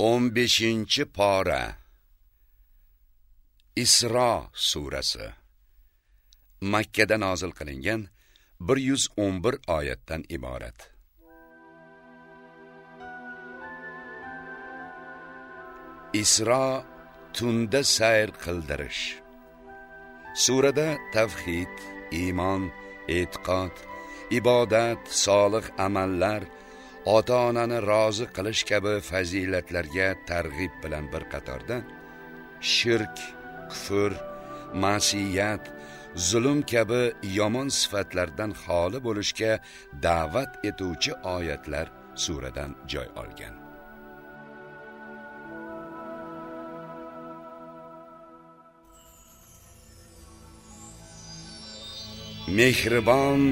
15 pora Isro surasi Makka da nozil qilingan 111 oyatdan iborat. Isro tunda sayr qildirish. Surada tavhid, iymon, e'tiqod, ibodat, solih amallar ota-onani rozi qilish kabi fazilatlarga targ'ib bilan bir qatorda shirk, kufr, ma'siyat, zulm kabi yomon sifatlardan xoli bo'lishga da'vat etuvchi oyatlar suradan joy olgan. Mehribon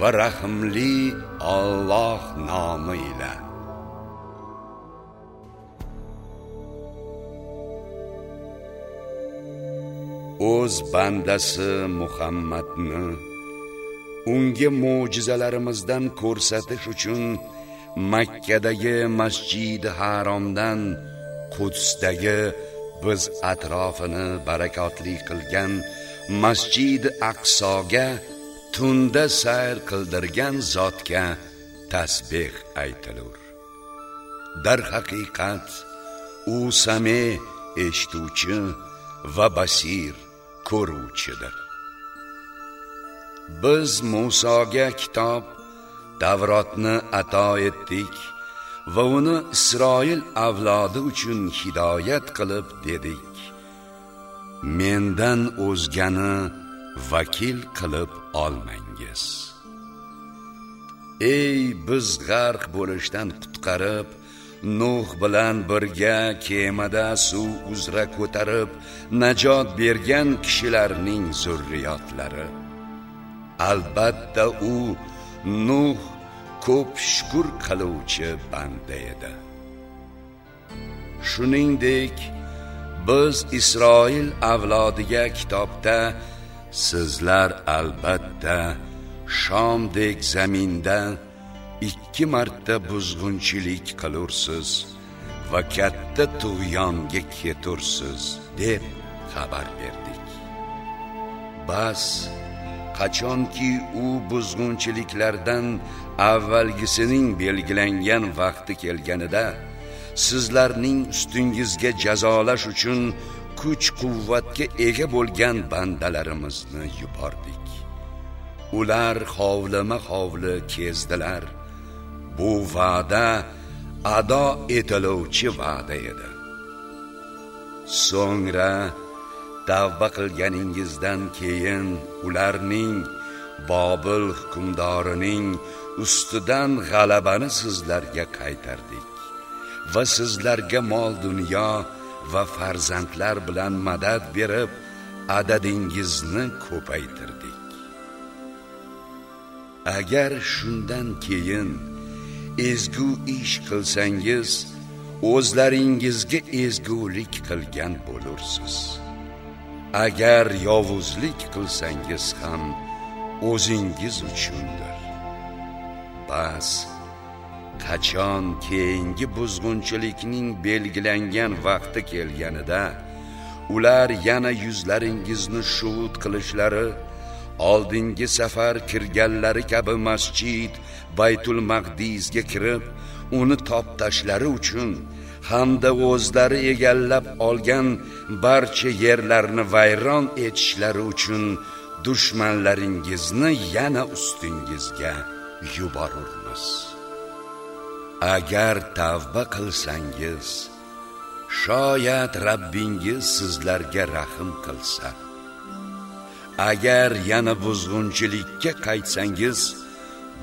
va rahmli Alloh nomi ila. O'z bandasi Muhammadni unga mo'jizalarimizdan ko'rsatish uchun Makkadagi Masjidi Haromdan Qudsdagi biz atrofini barakotli qilgan Masjidi Aqsoga tunda sayr qildirgan zotga tasbih aytilur. Dar haqiqat u same eshituvchi va basir ko'ruvchidir. Biz Musoga kitob Tavrotni ato etdik va uni Isroil avlodi uchun hidoyat qilib dedik. Mendan o'zgani vakil qilib olmangiz. Ey biz g'arq bo'lishdan qutqarib nuh bilan birga kemada suv uzra ko'tarib najot bergan kishilarning zurriyotlari. Albatta u nuh ko'p shukr qiluvchi banda edi. Shuningdek biz isroil avlodiga kitobda sizlar albatta shomdek zaminda ikki marta buzg'unchilik qilursiz va katta tug'yonga ketursiz deb xabar berdik. Bas qachonki u buzg'unchiliklardan avvalgisining belgilangan vaqti kelganida sizlarning ustingizga jazolash uchun kuch quvvatga ega bo'lgan bandalarimizni yubordik. Ular hovlima hovli kezdilar. Bu va'da ado etiluvchi va'da edi. So'ngra tavba qilganingizdan keyin ularning bobil hukmdorining ustidan g'alabani sizlarga qaytardik va sizlarga mol dunyo va farzandlar bilan madad berib adadingizni ko'paytirdik. Agar shundan keyin ezgu ish qilsangiz o'zlaringizga ezgulik qilgan bo'lursiz. Agar yovuzlik qilsangiz ham o'zingiz uchundir. Bas qachon keyingi buzg'unchilikning belgilangan vaqti kelganida ular yana yuzlaringizni shuvut qilishlari oldingi safar kirganlari kabi masjid baytul maqdisga kirib uni toptashlari uchun hamda o'zlari egallab olgan barcha yerlarni vayron etishlari uchun dushmanlaringizni yana ustingizga yuborurmiz. Agar tavba qilsangiz shoyat Rabbingiz sizlarga rahim qilsa. Agar yana buzg'unchilikka qaytsangiz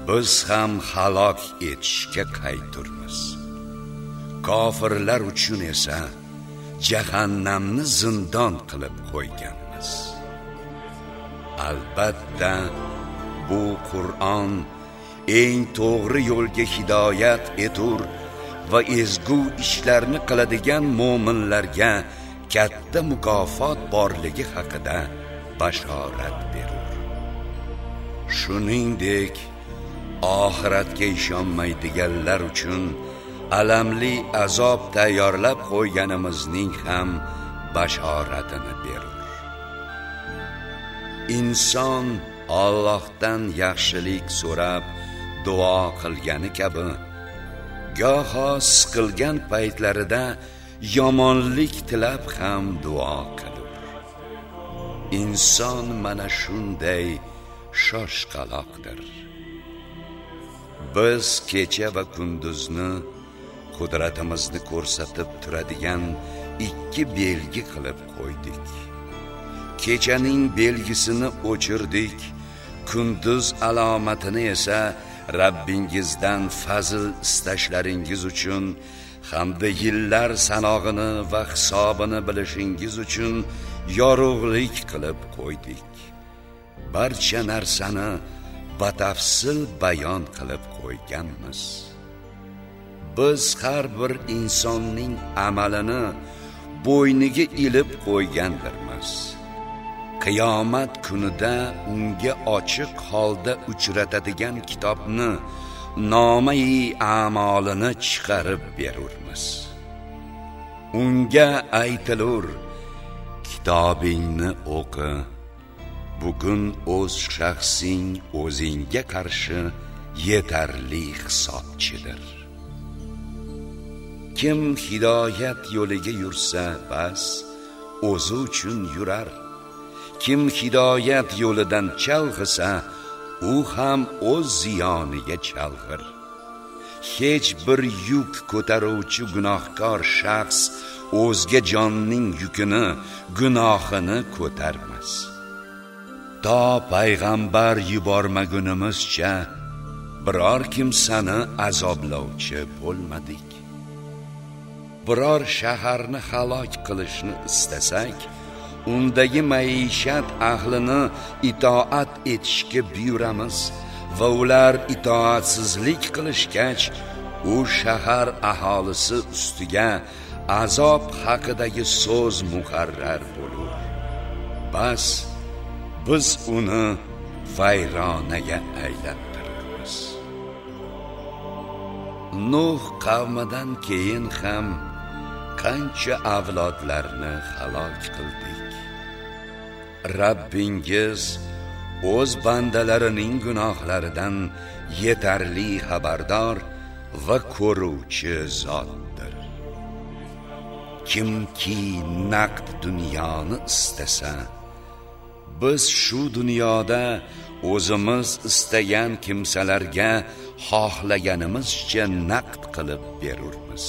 biz ham halok etishga qayturmiz. Kofirlar uchun esa jahannamni zindon qilib qo'yganmiz. Albatta bu Qur'on eng to'g'ri yo'lga hidoyat etur va ezgu ishlarni qiladigan mo'minlarga katta mukofot borligi haqida bashorat berur. Shuningdek oxiratga ishonmaydiganlar uchun alamli azob tayyorlab qo'yganimizning ham bashoratini berur. Inson Allohdan yaxshilik so'rab duo qilgani kabi. Goho siqilgan paytlarida yomonlik tilab ham duo qilur. Inson mana shunday shoshqaloqdir. Biz kecha va kunduzni qudratimizni ko'rsatib turadigan ikki belgi qilib qo'ydik. Kechaning belgisini o'chirdik kunduz alomatini esa Rabbingizdan fazl istashlaringiz uchun hamda yillar sanog'ini va hisobini bilishingiz uchun yorug'lik qilib qo'ydik. Barcha narsani batafsil bayon qilib qo'yganmiz. Biz har bir insonning amalini bo'yniga ilib qo'ygandirmiz. Qiyomat kunida unga ochiq holda uchratadigan kitobni nomai a'molini chiqarib berurmiz. Unga aytilur kitobingni o'qi bugun o'z shaxsing o'zingga qarshi yetarli hisobchidir. Kim hidoyat yo'liga yursa bas o'zi uchun yurar. Kim hidoyat yo'lidan chalg'isa u ham o'z ziyoniga chalg'ir. Hech bir yuk ko'taruvchi gunohkor shaxs o'zga jonning yukini gunohini ko'tarmas. To payg'ambar yubormagunimizcha biror kimsani azoblovchi bo'lmadik. Biror shaharni halok qilishni istasak undagi maishat ahlini itoat etishga buyuramiz va ular itoatsizlik qilishgach u shahar aholisi ustiga azob haqidagi so'z muqarrar bo'lur. Bas biz uni vayronaga aylantiramiz. Nuh qavmidan keyin ham qancha avlodlarni halok qildi? Rabbingiz o'z bandalarining gunohlaridan yetarli xabardor va ko'ruvchi zotdir. Kimki naqd dunyoni istasa biz shu dunyoda o'zimiz istagan kimsalarga xohlaganimizcha naqd qilib berurmiz.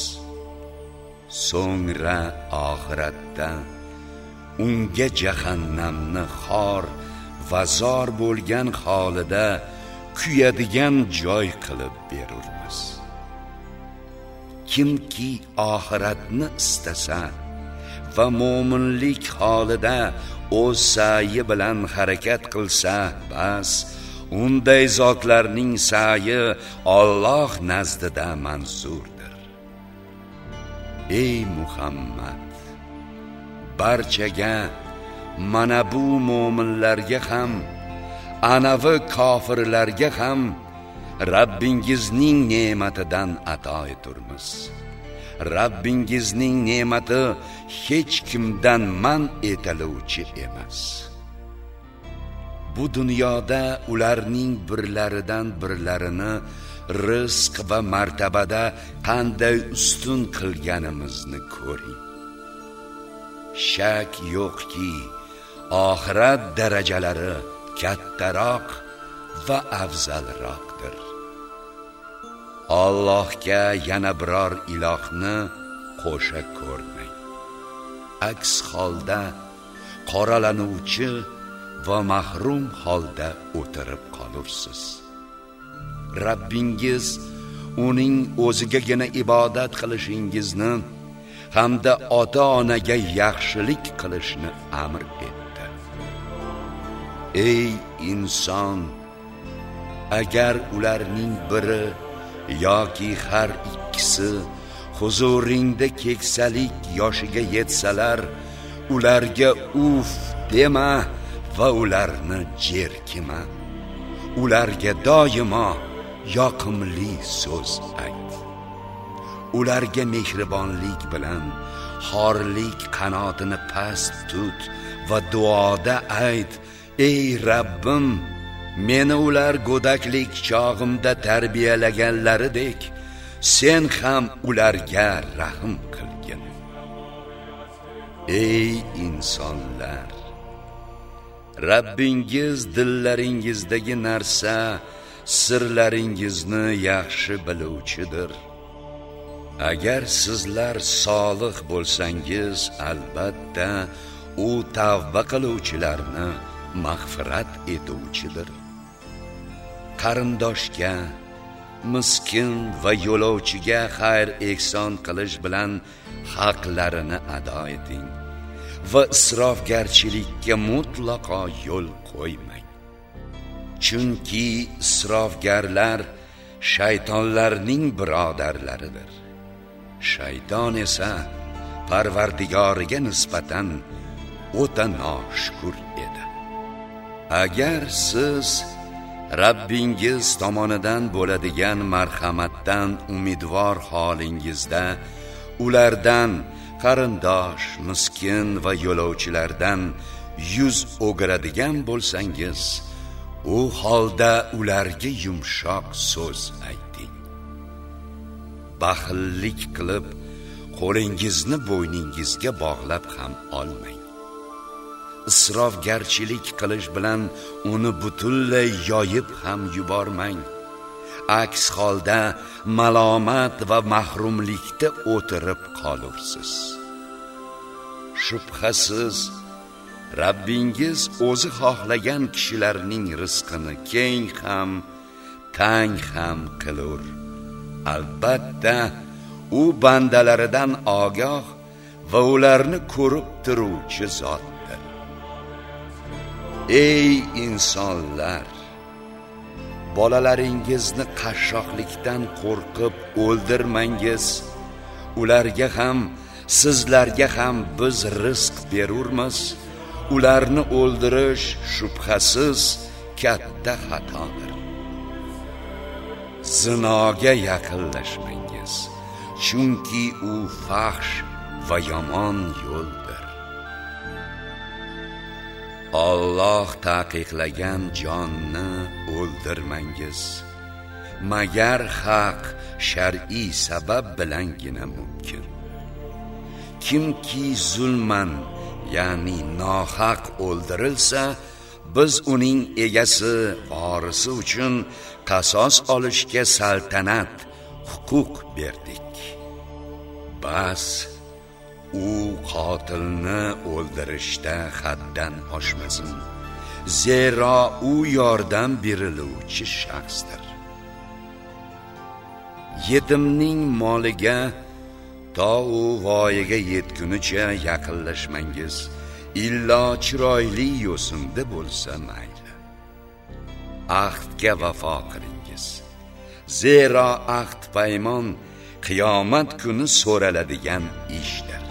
So'ngra oxiratda unga jahannamni xor va zor bo'lgan holida kuyadigan joy qilib berurmiz. Kimki oxiratni istasa va mo'minlik holida o'z sa'yi bilan harakat qilsa bas unday zotlarning sa'yi Alloh nazdida manzurdir. Ey muhammad! Barchaga mana bu mo'minlarga ham anavi kofirlarga ham Rabbingizning ne'matidan ato eturmiz. Rabbingizning ne'mati hech kimdan man etiluvchi emas. Bu dunyoda ularning birlaridan birlarini rizq va martabada qanday ustun qilganimizni ko'ring. Shak yo'qki oxirat darajalari kattaroq va afzalroqdir. Allohga yana biror ilohni qo'sha ko'rmang. Aks holda qoralanuvchi va mahrum holda o'tirib qolursiz. Rabbingiz uning o'zigagina ibodat qilishingizni hamda ota-onaga yaxshilik qilishni amr etdi. Ey inson, agar ularning biri yoki har ikkisi huzuringda keksalik yoshiga yetsalar ularga uf dema va ularni jerkima ularga doimo yoqimli so'z ayt ularga mehribonlik bilan xorlik qanotini past tut va duoda ayt ey rabbim meni ular go'daklik chog'imda tarbiyalaganlaridek sen ham ularga rahm qilgin. Ey insonlar Rabbingiz dillaringizdagi narsa sirlaringizni yaxshi biluvchidir. Agar sizlar solih bo'lsangiz albatta u tavba qiluvchilarni mag'firat etuvchidir. Qarindoshga miskin va yo'lovchiga xayr ehson qilish bilan haqlarini ado eting va isrofgarchilikka mutlaqo yo'l qo'ymang. Chunki isrofgarlar shaytonlarning birodarlaridir. Shayton esa parvardigoriga nisbatan o'ta noshukur edi agar siz Rabbingiz tomonidan bo'ladigan marhamatdan umidvor holingizda ulardan qarindosh, miskin va yo'lovchilardan yuz o'giradigan bo'lsangiz, u holda ularga yumshoq so'z ayting. Baxillik qilib, qo'lingizni bo'yningizga bog'lab ham olmang. Isrofgarchilik qilish bilan uni butunlay yoyib ham yubormang. aks holda malomat va mahrumlikda o'tirib qolursiz shubhasiz Rabbingiz o'zi xohlagan kishilarning rizqini keng ham tang ham qilur albatta u bandalaridan ogoh va ularni ko'rib turuvchi zotdir. Ey insonlar bolalaringizni qashshoqlikdan qo'rqib o'ldirmangiz. Ularga ham sizlarga ham biz rizq berurmiz. Ularni o'ldirish shubhasiz katta xatodir. Zinoga yaqinlashmangiz chunki u fahsh va yomon yo'ldir. Alloh taqiqlagan jonni o'ldirmangiz. Magar haq shar'iy sabab bilangina mumkin. Kimki zulman ya'ni nohaq o'ldirilsa biz uning egasi vorisi uchun qasos olishga saltanat huquq berdik. Bas u qotilni o'ldirishda haddan oshmasin. Zero u yordam beriluvchi shaxsdir. Yetimning moliga to u voyaga yetgunicha yaqinlashmangiz. Illo chiroyli yo'sinda bo'lsa mayli ahdga vafo qilingiz zero ahd paymon qiyomat kuni so'raladigan ishdir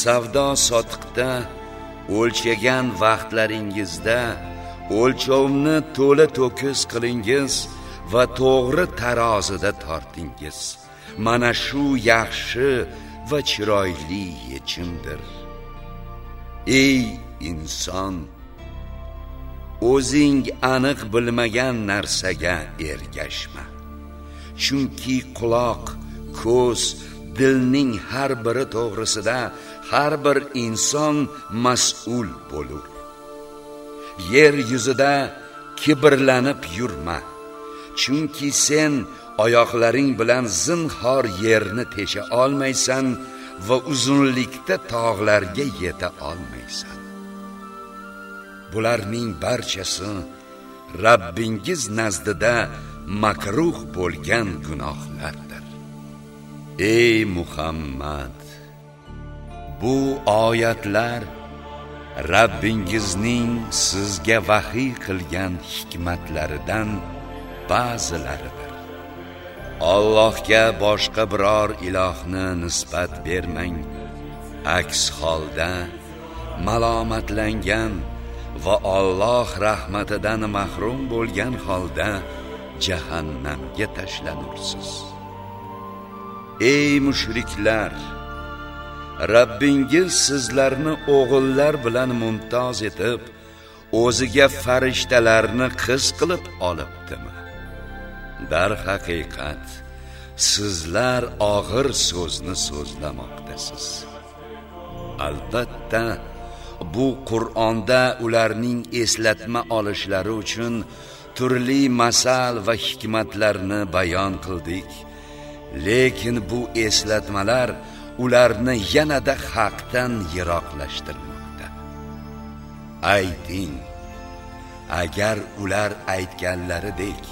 savdo sotiqda o'lchagan vaqtlaringizda o'lchovni to'la to'kis qilingiz va to'g'ri tarozida tortingiz. Mana shu yaxshi va chiroyli yechimdir. Ey inson o'zing aniq bilmagan narsaga ergashma. Chunki quloq ko'z dilning har biri to'g'risida har bir inson mas'ul bo'lur. Yer yuzida kibrlanib yurma. Chunki sen oyoqlaring bilan zinhor yerni tesha olmaysan va uzunlikda tog'larga yeta olmaysan. Bularning barchasi Rabbingiz nazdida makruh bo'lgan gunohlardir. Ey muhammad bu oyatlar Rabbingizning sizga vahiy qilgan hikmatlaridan ba'zilaridir. Allohga boshqa biror ilohni nisbat bermang. Aks holda malomatlangan va Alloh rahmatidan mahrum bo'lgan holda jahannamga tashlanursiz. Ey mushriklar Rabbingiz sizlarni o'g'illar bilan mumtoz etib o'ziga farishtalarni qiz qilib olibdimi? Dar haqiqat sizlar og'ir so'zni so'zlamoqdasiz. Albatta bu qur'onda ularning eslatma olishlari uchun turli masal va hikmatlarni bayon qildik. Lekin bu eslatmalar ularni yanada haqdan yiroqlashtirmoqda. Ayting agar ular aytganlaridek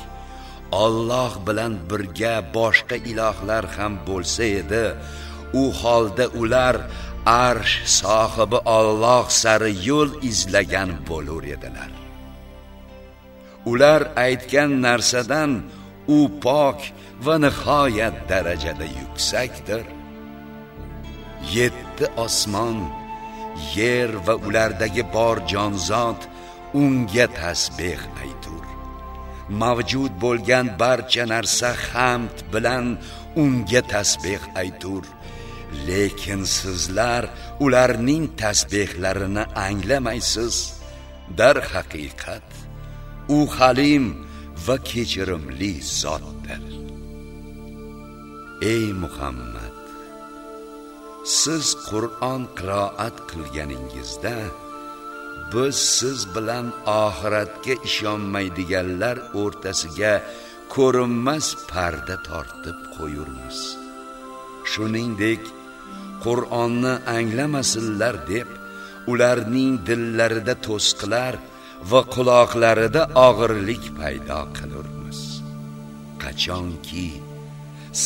Alloh bilan birga boshqa ilohlar ham bo'lsa edi u holda ular arsh sohibi Alloh sari yo'l izlagan bo'lar edilar. Ular aytgan narsadan u pok va nihoyat darajada yuksakdir. Yetti osmon yer va ulardagi bor jonzot unga tasbeh aytur. Mavjud bo'lgan barcha narsa hamd bilan unga tasbeh aytur. Lekin sizlar ularning tasbehlarini anglamaysiz. Dar haqiqat u halim va kechirimli zotdir. Ey muhammad siz qur'on qiroat qilganingizda biz siz bilan oxiratga ishonmaydiganlar o'rtasiga ko'rinmas parda tortib qo'yurmiz. Shuningdek qur'onni anglamasinlar deb ularning dillarida to'sqilar va quloqlarida og'irlik paydo qilurmiz. Qachonki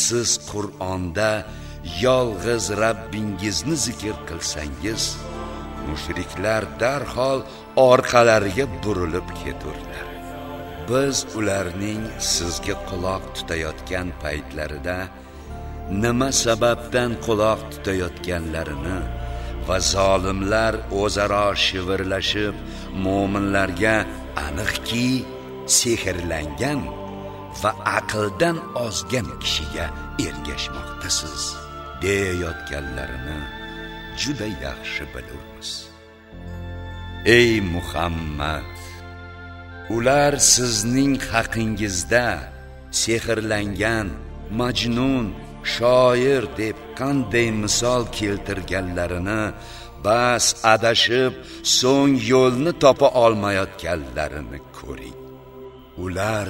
siz qur'onda yolg'iz Rabbingizni zikr qilsangiz mushriklar darhol orqalariga burilib keturlar. Biz ularning sizga quloq tutayotgan paytlarida nima sababdan quloq tutayotganlarini va zolimlar o'zaro shivirlashib mu'minlarga aniqki sehrlangan va aqldan ozgan kishiga ergashmoqdasiz deyayotganlarini juda yaxshi bilamiz ey muhammad ular sizning haqingizda sehrlangan majnun shoir deb qanday misol keltirganlarini bas adashib so'ng yo'lni topa olmayotganlarini ko'ring. Ular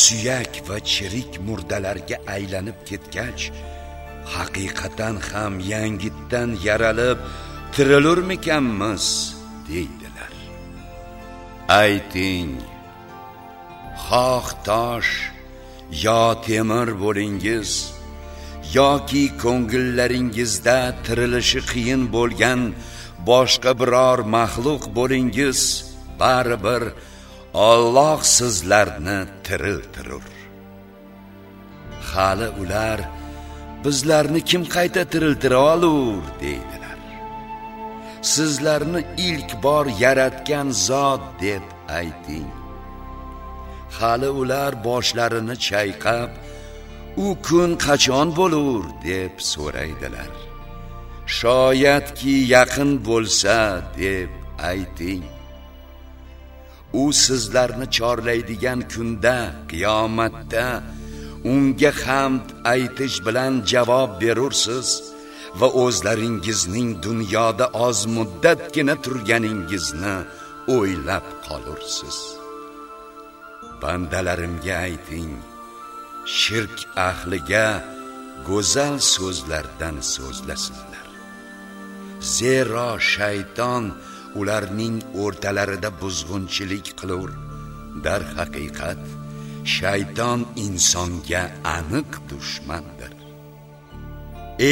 suyak va chirik murdalarga aylanib ketgach haqiqatan ham yangitdan yaralib tirilurmikanmiz? deydilar. Ayting xoh tosh yo temir bo'lingiz yoki ko'ngillaringizda tirilishi qiyin bo'lgan boshqa biror maxluq bo'lingiz baribir Alloh sizlarni tiriltirur. Hali ular bizlarni kim qayta tiriltira olur deydilar. Sizlarni ilk bor yaratgan zot deb ayting. Hali ular boshlarini chayqab u kun qachon bo'lur? deb so'raydilar. Shoyatki yaqin bo'lsa deb ayting. U sizlarni chorlaydigan kunda qiyomatda unga hamd aytish bilan javob berursiz va o'zlaringizning dunyoda oz muddatgina turganingizni o'ylab qolursiz. Bandalarimga ayting shirk ahliga go'zal so'zlardan so'zlasinlar. Zero shayton ularning o'rtalarida buzg'unchilik qilur. Dar haqiqat shayton insonga aniq dushmandir.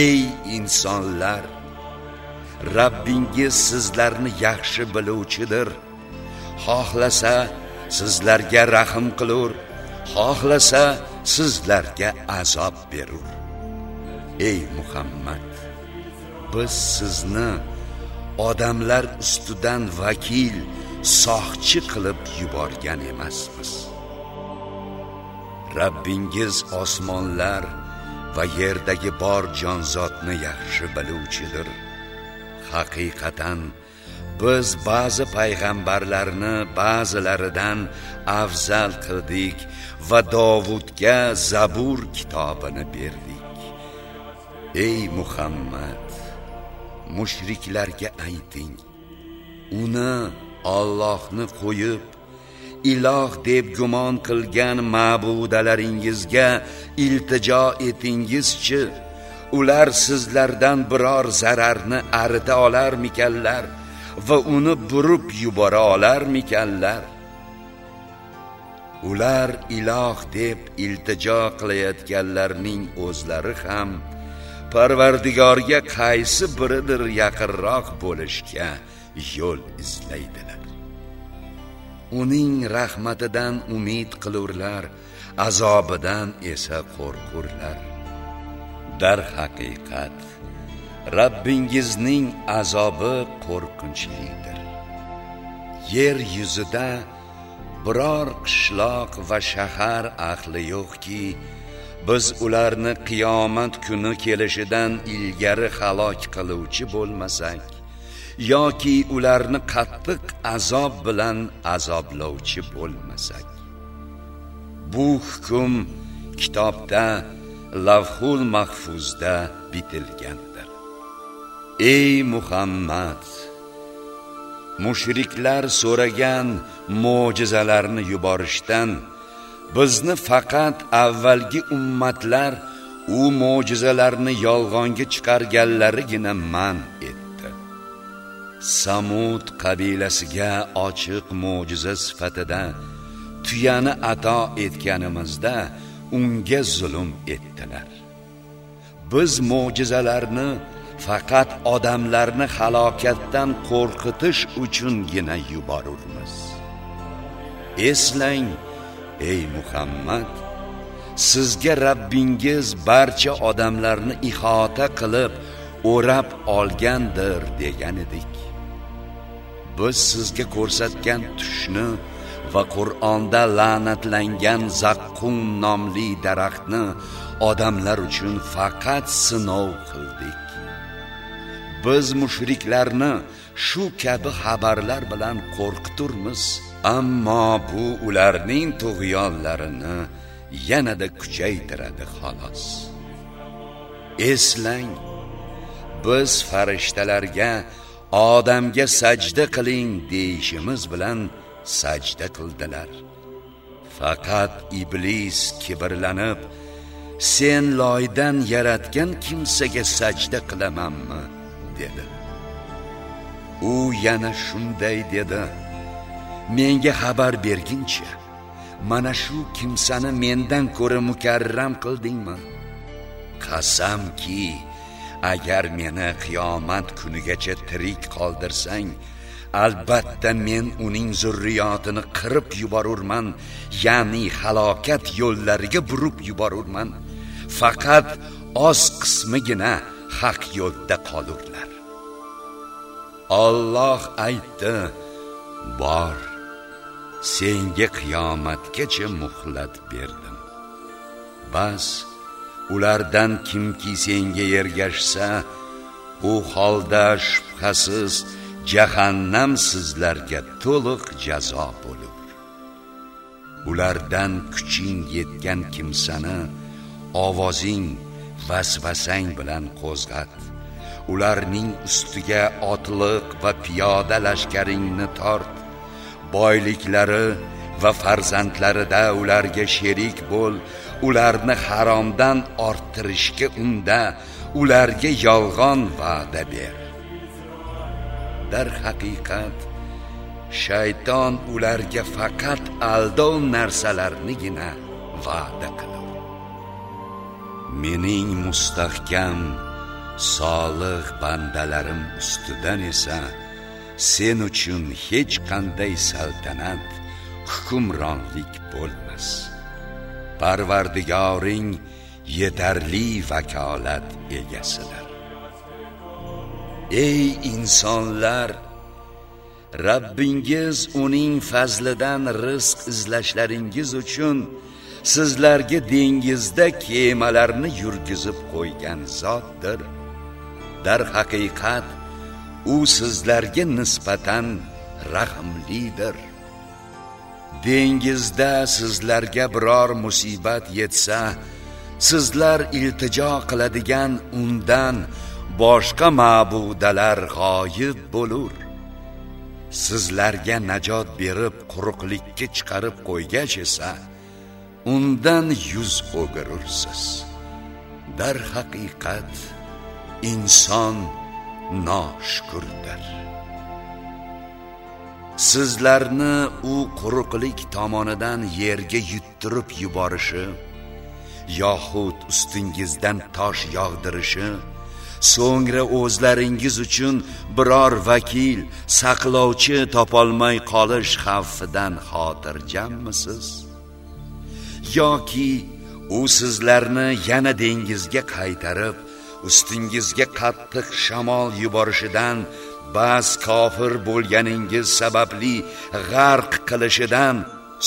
Ey insonlar Rabbingiz sizlarni yaxshi biluvchidir. Xohlasa sizlarga rahm qilur xohlasa sizlarga azob berur. Ey muhammad biz sizni odamlar ustidan vakil soqchi qilib yuborgan emasmiz. Rabbingiz osmonlar va yerdagi bor jonzotni yaxshi biluvchidir. Haqiqatan biz ba'zi payg'ambarlarni ba'zilaridan afzal qildik va Davudga Zabur kitobini berdik. Ey Muhammad mushriklarga ayting uni Allohni qo'yib iloh deb gumon qilgan ma'budalaringizga iltijo etingizchi ular sizlardan biror zararni arita olarmikanlar? Va uni burib yubora olarmikanlar? Ular iloh deb iltijo qilayotganlarning o'zlari ham parvardigorga qaysi biridir yaqinroq bo'lishga yo'l izlaydilar. Uning rahmatidan umid qilurlar azobidan esa qo'rqurlar. Dar haqiqat Rabbingizning azobi qo'rqinchlidir. Yer yuzida biror qishloq va shahar ahli yo'qki biz ularni qiyomat kuni kelishidan ilgari halok qiluvchi bo'lmasak yoki ularni qattiq azob bilan azoblovchi bo'lmasak. Bu hukm kitobda lavhul mahfuzda bitilgandir ey muhammad mushriklar so'ragan mo'jizalarni yuborishdan bizni faqat avvalgi ummatlar u mo'jizalarni yolg'onga chiqarganlarigina man etdi. Samud qabilasiga ochiq mo'jiza sifatida tuyani ato etganimizda unga zulm etdilar. Biz mo'jizalarni faqat odamlarni halokatdan qo'rqitish uchungina yuborurmiz. Eslang ey muhammad sizga rabbingiz barcha odamlarni ihota qilib o'rab olgandir degan edik. Biz sizga ko'rsatgan tushni va qur'onda la'natlangan zaqqum nomli daraxtni odamlar uchun faqat sinov qildik. Biz mushriklarni shu kabi xabarlar bilan qo'rqiturmiz. Ammo bu ularning tug'yonlarini yanada kuchaytiradi xolos. Eslang biz farishtalarga odamga sajda qiling deyishimiz bilan sajda qildilar. Faqat iblis kibrlanib sen loydan yaratgan kimsaga sajda qilamanmi? Dedi. U yana shunday dedi. Menga xabar bergincha mana shu kimsani mendan ko'ra mukarram qildingmi? Qasamki agar meni qiyomat kunigacha tirik qoldirsang albatta men uning zurriyotini qirib yuborurman ya'ni halokat yo'llariga burib yuborurman. Faqat oz qismigina haq yo'lda qolurlar. Alloh aytdi bor senga qiyomatgacha muhlat berdim. Bas ulardan kimki senga ergashsa u holda shubhasiz jahannam sizlarga to'liq jazo bo'lur. Ulardan kuching yetgan kimsani ovozing vasvasang bilan qo'zg'at. Ularning ustiga otliq va piyoda lashkaringni tort. Boyliklari va farzandlarida ularga sherik bo'l. Ularni haromdan orttirishga unda ularga yolg'on va'da ber. Dar haqiqat shayton ularga faqat aldov narsalarnigina va'da qilur mening mustahkam solih bandalarim ustidan esa sen uchun hech qanday saltanat hukmronlik bo'lmas. Parvardigoring yetarli vakolat egasidir. Ey insonlar Rabbingiz uning fazlidan rizq izlashlaringiz uchun sizlarga dengizda kemalarni yurgizib qo'ygan zotdir. Dar haqiqat u sizlarga nisbatan rahmlidir. Dengizda sizlarga biror musibat yetsa sizlar iltijo qiladigan undan boshqa ma'budalar g'oyib bo'lur. Sizlarga najot berib quruqlikka chiqarib qo'ygach esa undan yuz o'girursiz. Dar haqiqat inson noshukurdir. Sizlarni u quruqlik tomonidan yerga yuttirib yuborishi yoxud ustingizdan tosh yog'dirishi so'ngra o'zlaringiz uchun biror vakil saqlovchi topolmay qolish xavfidan xotirjammisiz? Yoki u sizlarni yana dengizga qaytarib ustingizga qattiq shamol yuborishidan bas kofir bo'lganingiz sababli g'arq qilishidan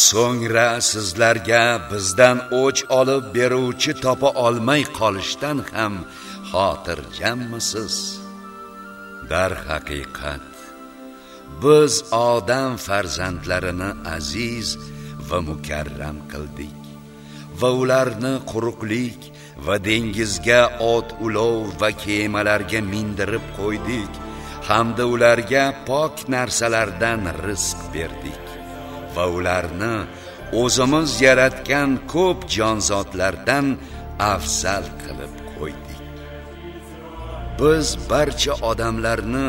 so'ngra sizlarga bizdan o'ch olib beruvchi topa olmay qolishdan ham xotirjammisiz? Dar haqiqat biz odam farzandlarini aziz va mukarram qildik va ularni quruqlik va dengizga ot ulov va kemalarga mindirib qo'ydik. Hamda ularga pok narsalardan rizq berdik. Va ularni o'zimiz yaratgan ko'p jonzotlardan afzal qilib qo'ydik. Biz barcha odamlarni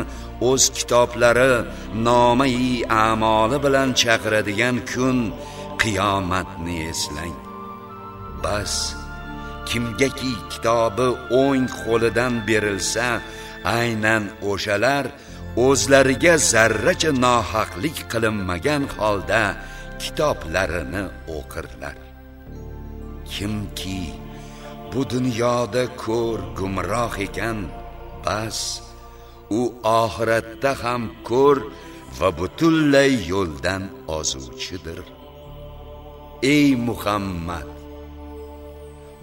o'z kitoblari nomai amoli bilan chaqiradigan kun qiyomatni eslang. Bas kimgaki kitobi o'ng qo'lidan berilsa aynan o'shalar o'zlariga zarracha nohaqlik qilinmagan holda kitoblarini o'qirlar. Kimki bu dunyoda ko'r gumroh ekan bas u oxiratda ham ko'r va butunlay yo'ldan ozuvchidir. Ey muhammad!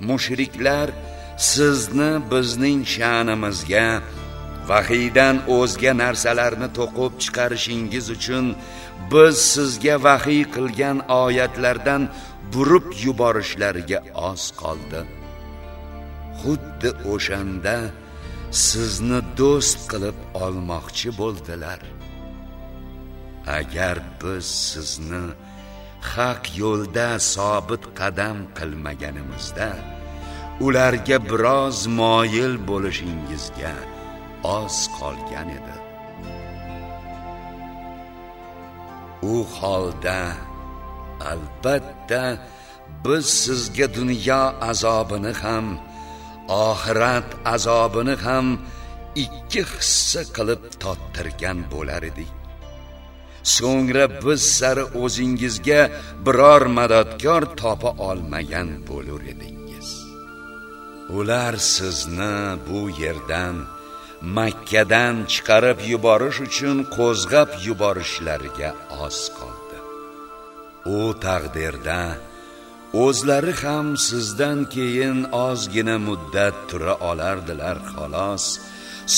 Mushriklar sizni bizning sha'nimizga vahiydan o'zga narsalarni to'qib chiqarishingiz uchun biz sizga vahiy qilgan oyatlardan burib yuborishlariga oz qoldi. Xuddi o'shanda sizni do'st qilib olmoqchi bo'ldilar. Agar biz sizni haq yo'lda sobit qadam qilmaganimizda ularga biroz moyil bo'lishingizga oz qolgan edi. U holda albatta biz sizga dunyo azobini ham oxirat azobini ham ikki hissa qilib tottirgan bo'lar edik. So'ngra biz sari o'zingizga biror madadkor topa olmagan bo'lur edingiz. Ular sizni bu yerdan makkadan chiqarib yuborish uchun qo'zg'ab yuborishlariga oz qoldi. U taqdirda o'zlari ham sizdan keyin ozgina muddat tura olardilar xolos.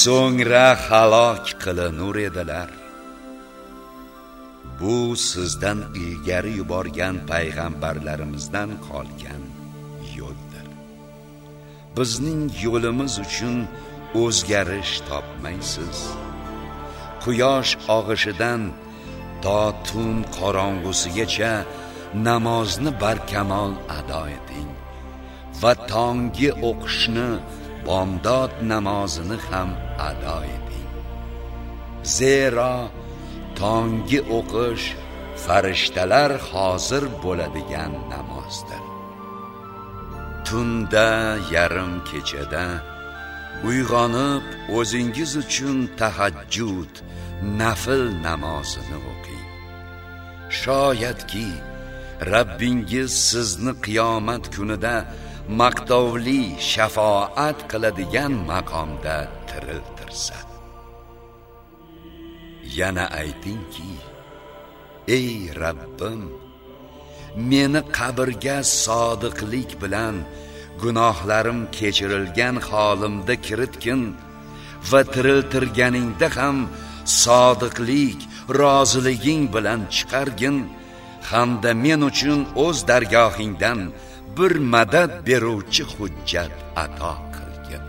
So'ngra halok qilinur edilar. Bu sizdan ilgari yuborgan payg'ambarlarimizdan qolgan yo'ldir. Bizning yo'limiz uchun o'zgarish topmaysiz. Quyosh og'ishidan to tun qorong'usigacha namozni barkamol ado eting va tonggi o'qishni bomdod namozini ham ado eting. Zero tongi o'qish farishtalar hozir bo'ladigan namozdir. Tunda yarim kechada uyg'onib o'zingiz uchun tahajjud nafl namozini o'qing. Shoyatki Rabbingiz sizni qiyomat kunida maqtovli shafoat qiladigan maqomda tiriltirsa. Yana aytingki ey Rabbim meni qabrga sodiqlik bilan gunohlarim kechirilgan holimda kiritgin va tiriltirganingda ham sodiqlik roziliging bilan chiqargin hamda men uchun o'z dargohingdan bir madad beruvchi hujjat ato qilgin.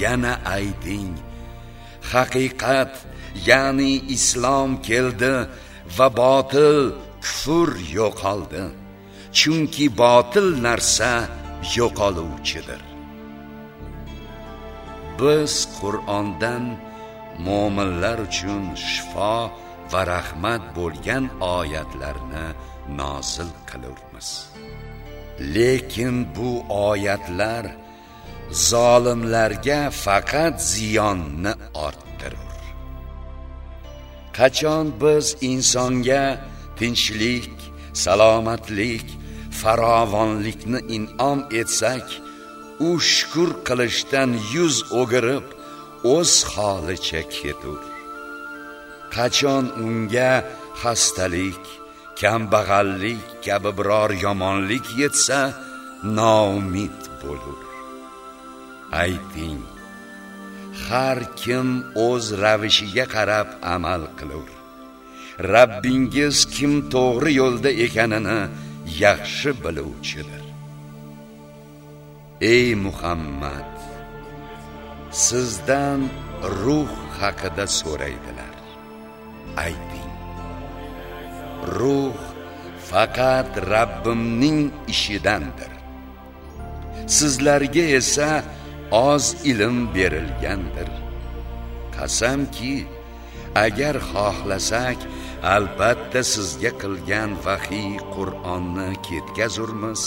Yana ayting haqiqat ya'ni islom keldi va botil kufr yo'qoldi. Chunki botil narsa yo'qoluvchidir. Biz qur'ondan mo'minlar uchun shifo va rahmat bo'lgan oyatlarni nozil qilurmiz. Lekin bu oyatlar zolimlarga faqat ziyonni orttirur. Qachon biz insonga tinchlik salomatlik farovonlikni in'om etsak u shukr qilishdan yuz o'girib o'z holicha ketur. Qachon unga xastalik kambag'allik kabi biror yomonlik yetsa noumid bo'lur. Ayting har kim o'z ravishiga qarab amal qilur. Rabbingiz kim to'g'ri yo'lda ekanini yaxshi biluvchidir. Ey Muhammad sizdan ruh haqida so'raydilar. Ayting ruh faqat Rabbimning ishidandir. Sizlarga esa oz ilm berilgandir. Qasamki agar xohlasak albatta sizga qilgan vahiy qur'onni ketkazurmiz.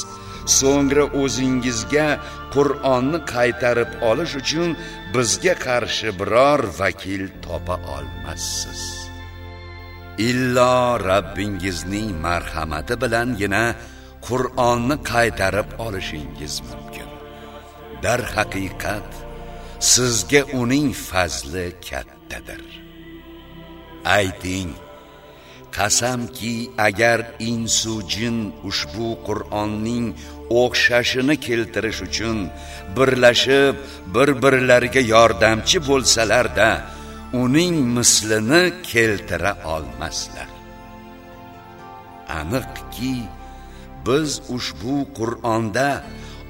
So'ngra o'zingizga qur'onni qaytarib olish uchun bizga qarshi biror vakil topa olmassiz. Illo Rabbingizning marhamati bilangina qur'onni qaytarib olishingiz mumkin. Dar haqiqat sizga uning fazli kattadir. Ayting qasamki agar insu jin ushbu qur'onning o'xshashini keltirish uchun birlashib bir birlariga yordamchi bo'lsalarda uning mislini keltira olmaslar. Aniqki biz ushbu qur'onda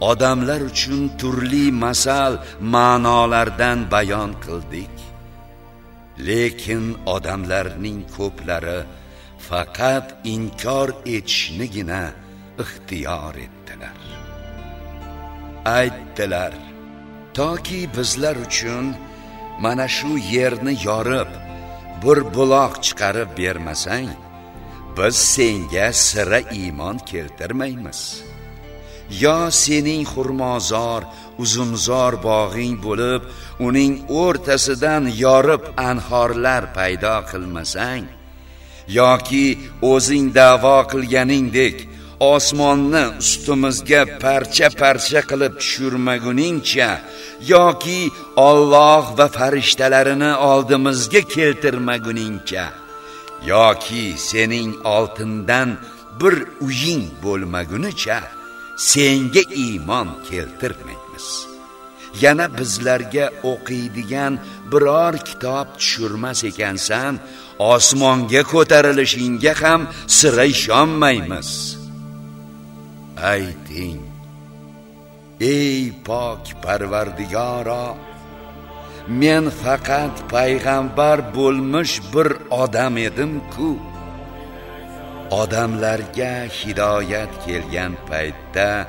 odamlar uchun turli masal ma'nolardan bayon qildik. Lekin odamlarning ko'plari faqat inkor etishnigina ixtiyor etdilar. Aytdilar toki bizlar uchun mana shu yerni yorib bir buloq chiqarib bermasang biz senga sira iymon keltirmaymiz. Yo sening xurmozor uzumzor bog'ing bo'lib uning o'rtasidan yorib anhorlar paydo qilmasang yoki o'zing da'vo qilganingdek osmonni ustimizga parcha parcha qilib tushirmaguningcha yoki Alloh va farishtalarini oldimizga keltirmaguningcha yoki sening oltindan bir uying bo'lmagunicha senga iymon keltirmaymiz. Yana bizlarga o'qiydigan biror kitob tushirmas ekansan osmonga ko'tarilishingga ham sira ishonmaymiz. Ayting ey pok parvardigoro men faqat payg'ambar bo'lmish bir odam edim-ku. Odamlarga hidoyat kelgan paytda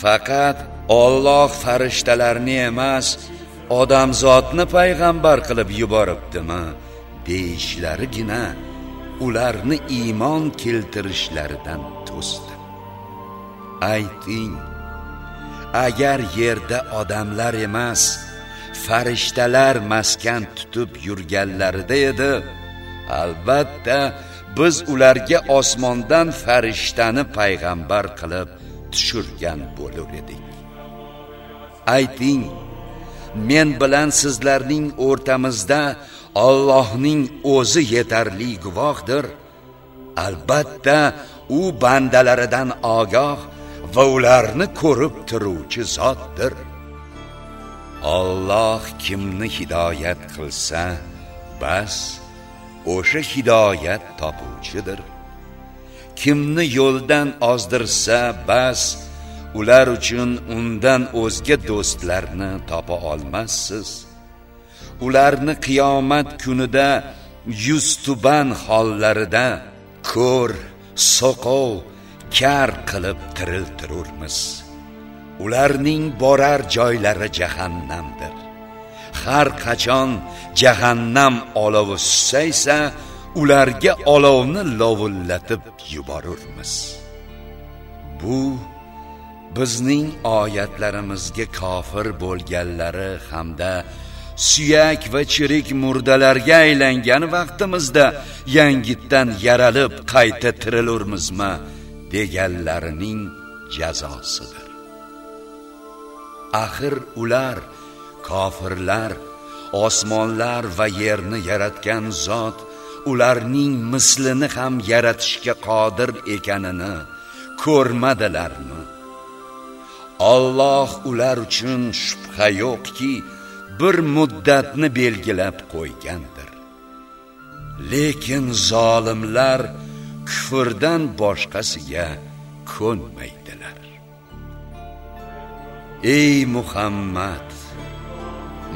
faqat Alloh farishtalarni emas odamzodni payg'ambar qilib yuboribdimi deyishlarigina ularni iymon keltirishlaridan to'sdi ayting agar yerda odamlar emas farishtalar maskan tutib yurganlarida edi albatta biz ularga osmondan farishtani payg'ambar qilib tushirgan bo'lur edik. Ayting men bilan sizlarning o'rtamizda Allohning o'zi yetarli guvohdir. Albatta u bandalaridan ogoh va ularni ko'rib turuvchi zotdir. Alloh kimni hidoyat qilsa bas o'sha hidoyat topuvchidir. Kimni yo'ldan ozdirsa bas ular uchun undan o'zga do'stlarni topa olmassiz. Ularni qiyomat kunida yuztuban hollarida ko'r soqov kar qilib tiriltirurmiz. Ularning borar joylari jahannamdir. Har qachon jahannam olovi sussa esa ularga olovni lovullatib yuborurmiz. Bu bizning oyatlarimizga kofir bo'lganlari hamda suyak va chirik murdalarga aylangan vaqtimizda yangitdan yaralib qayta tirilurmizmi deganlarining jazosidir. Axir ular kofirlar osmonlar va yerni yaratgan zot ularning mislini ham yaratishga qodir ekanini ko'rmadilarmi? Alloh ular uchun shubha yo'qki bir muddatni belgilab qo'ygandir. Lekin zolimlar kufrdan boshqasiga ko'nmaydilar. Ey muhammad!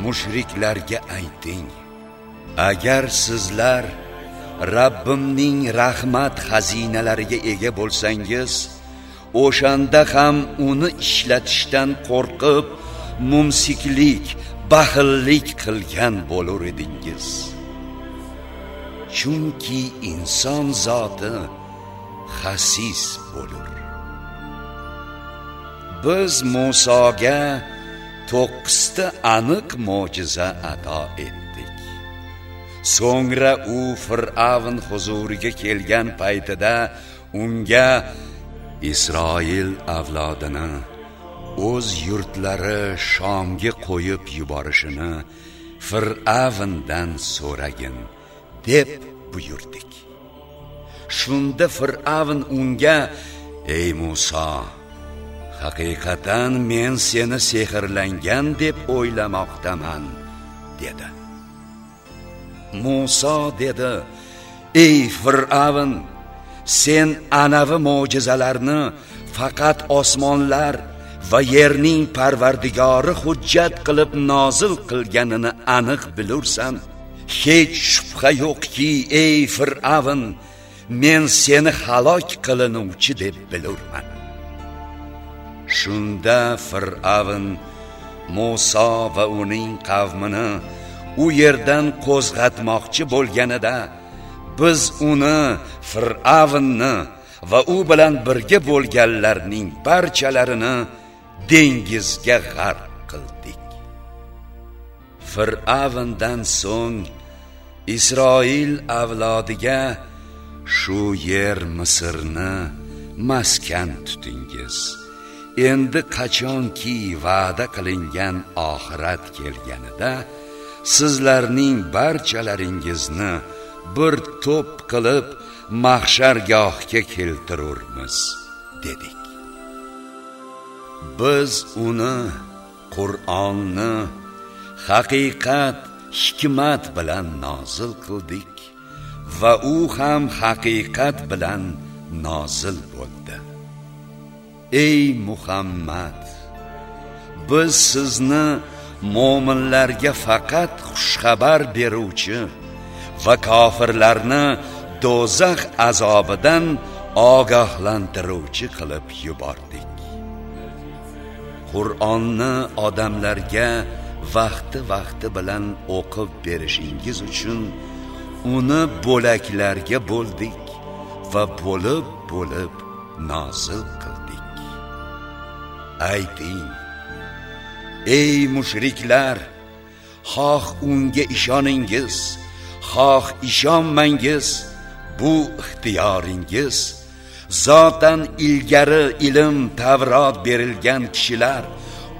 Mushriklarga ayting. Agar sizlar Rabbimning rahmat xazinalariga ega bo'lsangiz o'shanda ham uni ishlatishdan qo'rqib mumsiklik baxillik qilgan bo'lar edingiz. Chunki inson zoti xasis bo'lur. Biz Musoga to'qqizta aniq mo'jiza ato etdik. So'ngra u fir'avn huzuriga kelgan paytida unga isroil avlodini o'z yurtlari shomga qo'yib yuborishini fir'avndan so'ragin deb buyurdik. Shunda fir'avn unga ey Musa haqiqatan men seni sehrlangan deb o'ylamoqdaman dedi. Musa dedi ey fir'avn sen anavi mo'jizalarni faqat osmonlar va yerning parvardigori hujjat qilib nozil qilganini aniq bilursan. Hech shubha yo'qki ey fir'avn men seni halok qilinuvchi deb bilurman. Shunda fir'avn muso va uning qavmini u yerdan qo'zg'atmoqchi bo'lganida biz uni fir'avnni va u bilan birga bo'lganlarning barchalarini dengizga g'arq qildik. Fir'avndan so'ng isroil avlodiga shu yer misrni maskan tutingiz. Endi qachonki va'da qilingan oxirat kelganida sizlarning barchalaringizni bir to'p qilib mahshargohga keltirurmiz dedik. Biz uni qur'onni haqiqat hikmat bilan nozil qildik va u ham haqiqat bilan nozil bo'ldi. Ey muhammad biz sizni mo'minlarga faqat xushxabar beruvchi va kofirlarni do'zax azobidan ogohlantiruvchi qilib yubordik. Qur'onni odamlarga vaqti vaqti bilan o'qib berishingiz uchun uni bo'laklarga bo'ldik va bo'lib bo'lib nozil ayting ey mushriklar xoh unga ishoningiz xoh ishonmangiz bu ixtiyoringiz. Zotan ilgari ilm tavrot berilgan kishilar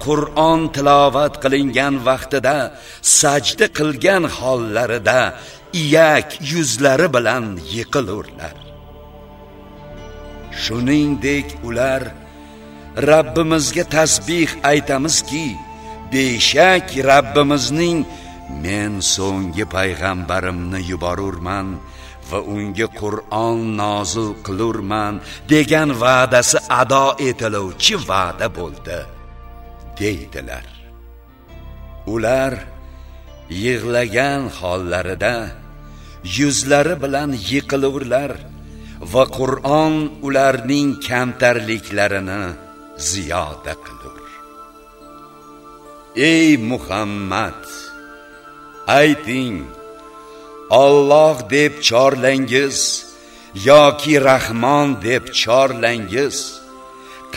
qur'on tilovat qilingan vaqtida sajda qilgan hollarida iyak yuzlari bilan yiqilurlar. Shuningdek ular Rabbimizga tasbih aytamizki beshak Rabbimizning men so'nggi payg'ambarimni yuborurman va unga Qur'on nozil qilurman degan va'dasi ado etiluvchi va'da bo'ldi deydilar. Ular yig'lagan hollarida yuzlari bilan yiqilurlar va Qur'on ularning kamtarliklarini ziyoda qilur. Ey muhammad ayting Alloh deb chorlangiz yoki Rahmon deb chorlangiz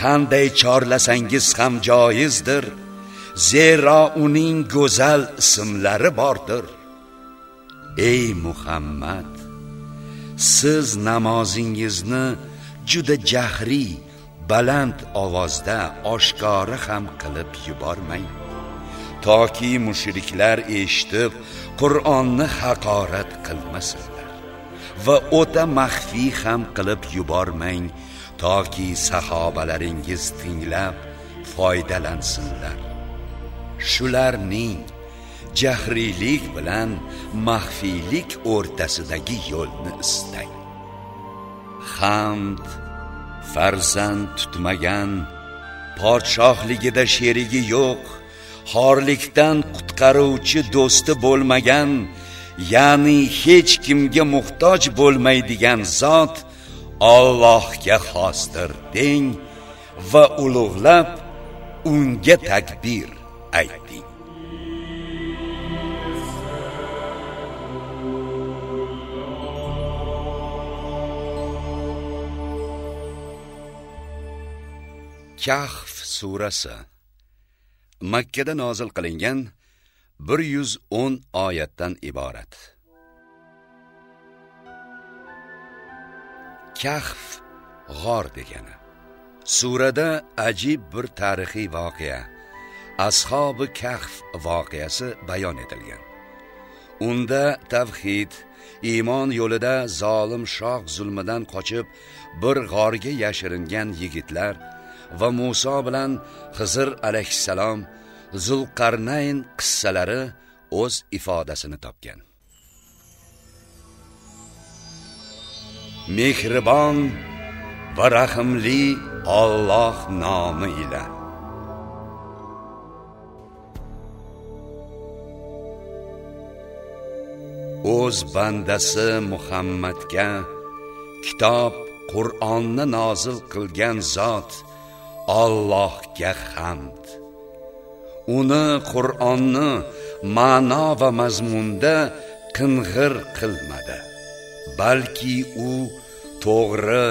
qanday chorlasangiz ham joizdir zero uning go'zal ismlari bordir. Ey muhammad siz namozingizni juda jahriy baland ovozda oshkora ham qilib yubormang. Toki mushriklar eshitib qur'onni haqorat qilmasinlar va o'ta maxfiy ham qilib yubormang toki sahobalaringiz tinglab foydalansinlar. Shularning jahriylik bilan maxfiylik o'rtasidagi yo'lni istang. Hamd farzand tutmagan podshohligida sherigi yo'q xorlikdan qutqaruvchi do'sti bo'lmagan ya'ni hech kimga muhtoj bo'lmaydigan zot Allohga xosdir deng va ulug'lab unga takbir ayt. Kahf surasi. Makkada nozil qilingan 110 oyatdan iborat. Kahf g'or degani. Surada ajib bir tarixiy voqea ashobi kahf voqeasi bayon etilgan. Unda tavhid iymon yo'lida zolim shoh zulmidan qochib bir g'orga yashiringan yigitlar va Musa bilan Xizr alayhissalom Zulqarnayn qissalari o'z ifodasini topgan. Mehribon va rahimli Alloh nomi ila o'z bandasi Muhammadga kitob Qur'onni nozil qilgan zot Allohga hamd. Uni Qur'onni ma'no va mazmunda qing'ir qilmadi, balki u to'g'ri,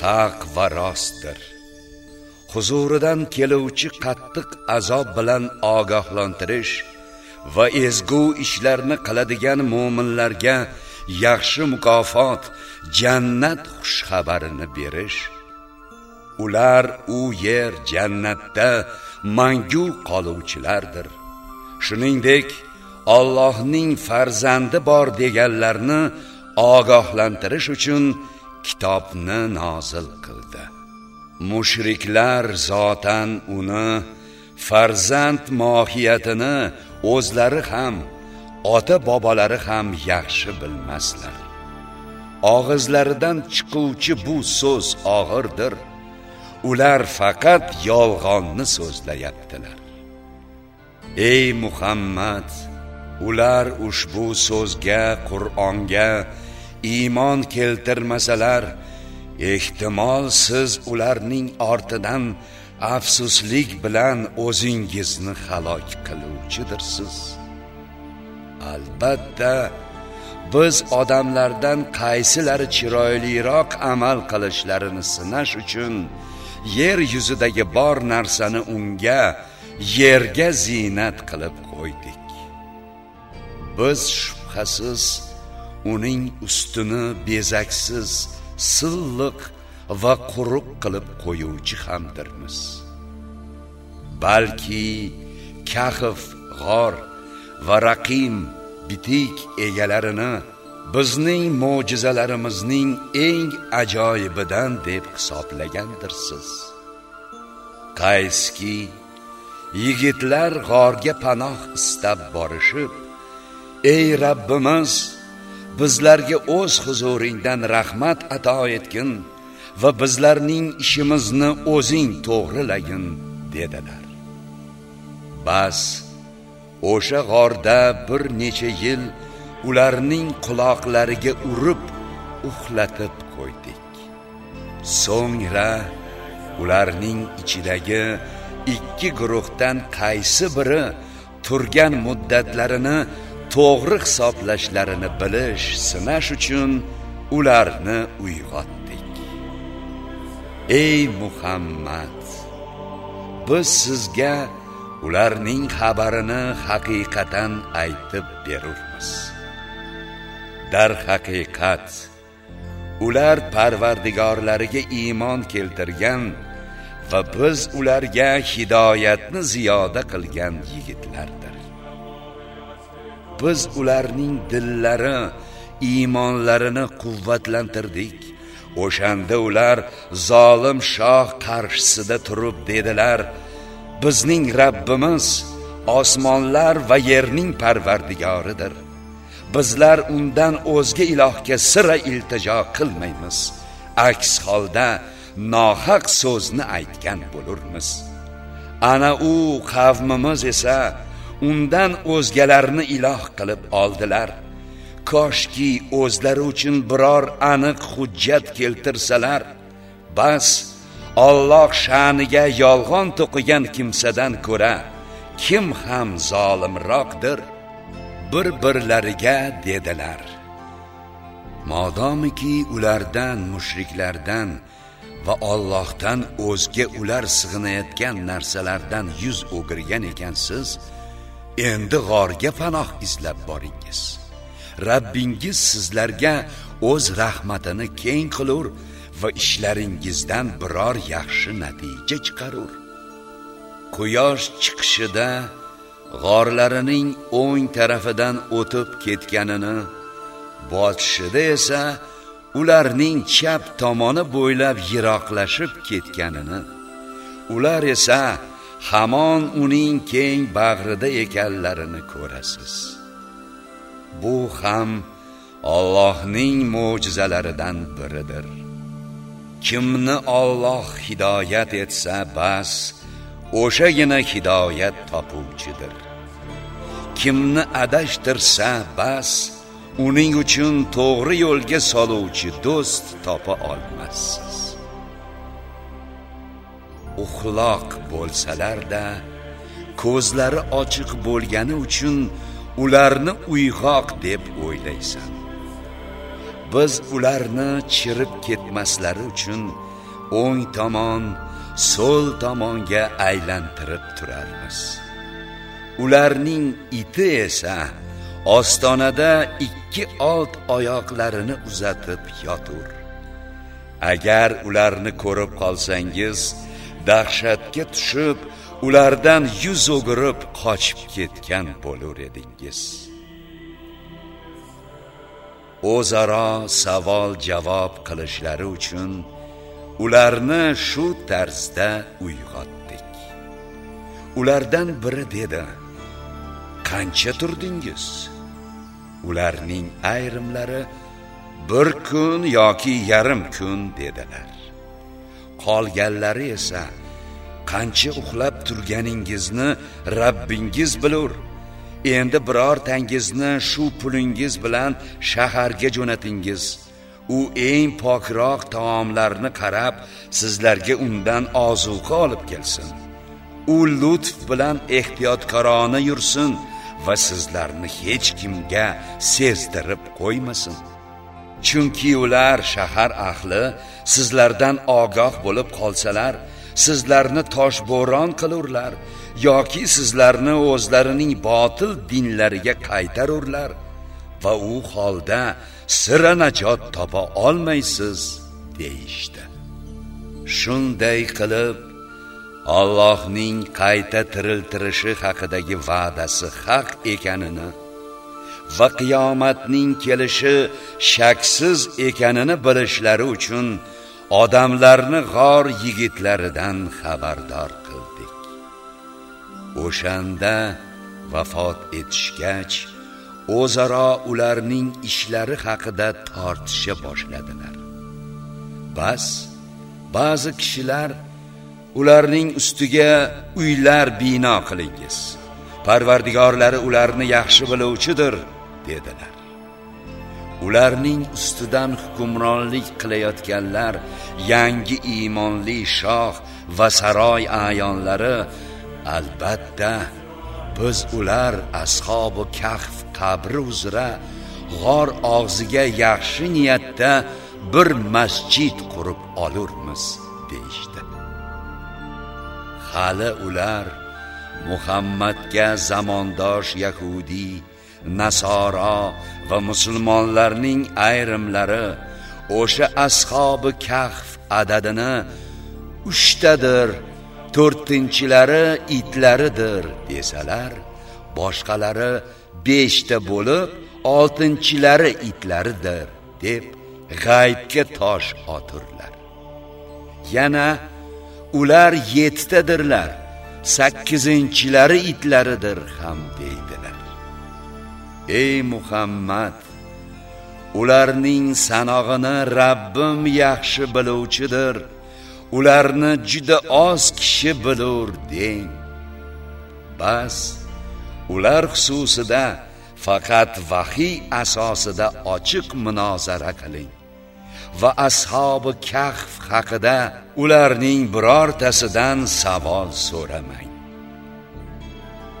haq va rostdir. Huzuridan keluvchi qattiq azob bilan ogohlantirish va ezgu ishlarni qiladigan mu'minlarga yaxshi mukofot jannat xushxabarini berish ular u yer jannatda mangu qoluvchilardir. Shuningdek Allohning farzandi bor deganlarni ogohlantirish uchun kitobni nozil qildi. Mushriklar zotan uni farzand mohiyatini o'zlari ham ota bobolari ham yaxshi bilmaslar. Og'izlaridan chiquvchi bu so'z og'irdir. Ular faqat yolg'onni so'zlayaptilar. Ey muhammad ular ushbu so'zga qur'onga iymon keltirmasalar ehtimol siz ularning ortidan afsuslik bilan o'zingizni halok qiluvchidirsiz. Albatta biz odamlardan qaysilari chiroyliroq amal qilishlarini sinash uchun yer yuzidagi bor narsani unga yerga zinat qilib qo'ydik. Biz shubhasiz uning ustini bezaksiz silliq va quruq qilib qo'yuvchi hamdirmiz. Balki kahf g'or va raqim bitik egalarini bizning mo'jizalarimizning eng ajoyibidan deb hisoblagandirsiz. Qayski yigitlar g'orga panoh istab borishib ey rabbimiz bizlarga o'z huzuringdan rahmat ato etgin va bizlarning ishimizni o'zing to'g'rilagin dedilar. Bas o'sha g'orda bir necha yil ularning quloqlariga urib uxlatib qo'ydik. So'ngra ularning ichidagi ikki guruhdan qaysi biri turgan muddatlarini to'g'ri hisoblashlarini bilish sinash uchun ularni uyg'otdik. Ey muhammad biz sizga ularning xabarini haqiqatan aytib berurmiz. Dar haqiqat ular parvardigorlariga iymon keltirgan va biz ularga hidoyatni ziyoda qilgan yigitlardir. Biz ularning dillari iymonlarini quvvatlantirdik. O'shanda ular zolim shoh qarshisida turib dedilar bizning rabbimiz osmonlar va yerning parvardigoridir. Bizlar undan o'zga ilohga sira iltijo qilmaymiz. Aks holda nohaq so'zni aytgan bo'lurmiz. Ana u qavmimiz esa undan o'zgalarni iloh qilib oldilar. Koshki o'zlari uchun biror aniq hujjat keltirsalar bas Alloh sha'niga yolg'on to'qigan kimsadan ko'ra kim ham zolimroqdir? Bir birlariga dedilar. Modomiki ulardan mushriklardan va Allohdan o'zga ular sig'inayotgan narsalardan yuz o'girgan ekansiz endi g'orga panoh izlab boringiz. Rabbingiz sizlarga o'z rahmatini keng qilur va ishlaringizdan biror yaxshi natija chiqarur. Quyosh chiqishida g'orlarining o'ng tarafidan o'tib ketganini botishida esa ularning chap tomoni bo'ylab yiroqlashib ketganini ular esa hamon uning keng bag'rida ekanlarini ko'rasiz. Bu ham Allohning mo'jizalaridan biridir. Kimni Alloh hidoyat etsa bas o'shagina hidoyat topuvchidir. Kimni adashtirsa bas uning uchun to'g'ri yo'lga soluvchi do'st topa olmassiz uxloq bo'lsalarda ko'zlari ochiq bo'lgani uchun ularni uyg'oq deb o'ylaysan. Biz ularni chirib ketmaslari uchun o'ng tomon so'l tomonga aylantirib turarmiz. Ularning iti esa ostonada ikki old oyoqlarini uzatib yotur. Agar ularni ko'rib qolsangiz dahshatga tushib ulardan yuz o'girib qochib ketgan bo'lur edingiz. O'zaro savol javob qilishlari uchun ularni shu tarzda uyg'otdik. Ulardan biri dedi qancha turdingiz? Ularning ayrimlari bir kun yoki yarim kun dedilar. Qolganlari esa qancha uxlab turganingizni Rabbingiz bilur. Endi birortangizni shu pulingiz bilan shaharga jo'natingiz. U eng pokroq taomlarni qarab sizlarga undan ozuqa olib kelsin. U lutf bilan ehtiyotkorona yursin va sizlarni hech kimga sezdirib qo'ymasin. Chunki ular shahar ahli sizlardan ogoh bo'lib qolsalar sizlarni toshbo'ron qilurlar yoki sizlarni o'zlarining botil dinlariga qaytarurlar va u holda sira najot topa olmaysiz deyishdi. Shunday qilib Allohning qayta tiriltirishi haqidagi va'dasi haq ekanini va qiyomatning kelishi shaksiz ekanini bilishlari uchun odamlarni g'or yigitlaridan xabardor qildik. O'shanda vafot etishgach o'zaro ularning ishlari haqida tortisha boshladilar. Bas ba'zi kishilar ularning ustiga uylar bino qilingiz. Parvardigorlari ularni yaxshi biluvchidir dedilar. Ularning ustidan hukmronlik qilayotganlar yangi iymonli shoh va saroy ayonlari albatta biz ular ashobi kahf qabri uzra g'or og'ziga yaxshi niyatda bir masjid qurib olurmiz deyishdi. Hali ular muhammadga zamondosh yahudiy nasoro va musulmonlarning ayrimlari o'sha ashobi kahf adadini uchtadir to'rtinchilari itlaridir desalar boshqalari beshta bo'lib oltinchilari itlaridir deb g'aybga tosh oturlar yana ular yettitadirlar sakkizinchilari itlaridir ham deydilar. Ey muhammad ularning sanog'ini rabbim yaxshi biluvchidir. Ularni juda oz kishi bilur deng. Bas ular xususida faqat vahiy asosida ochiq munozara qiling. Va ashobi kahf haqida ularning birortasidan savol so'ramang.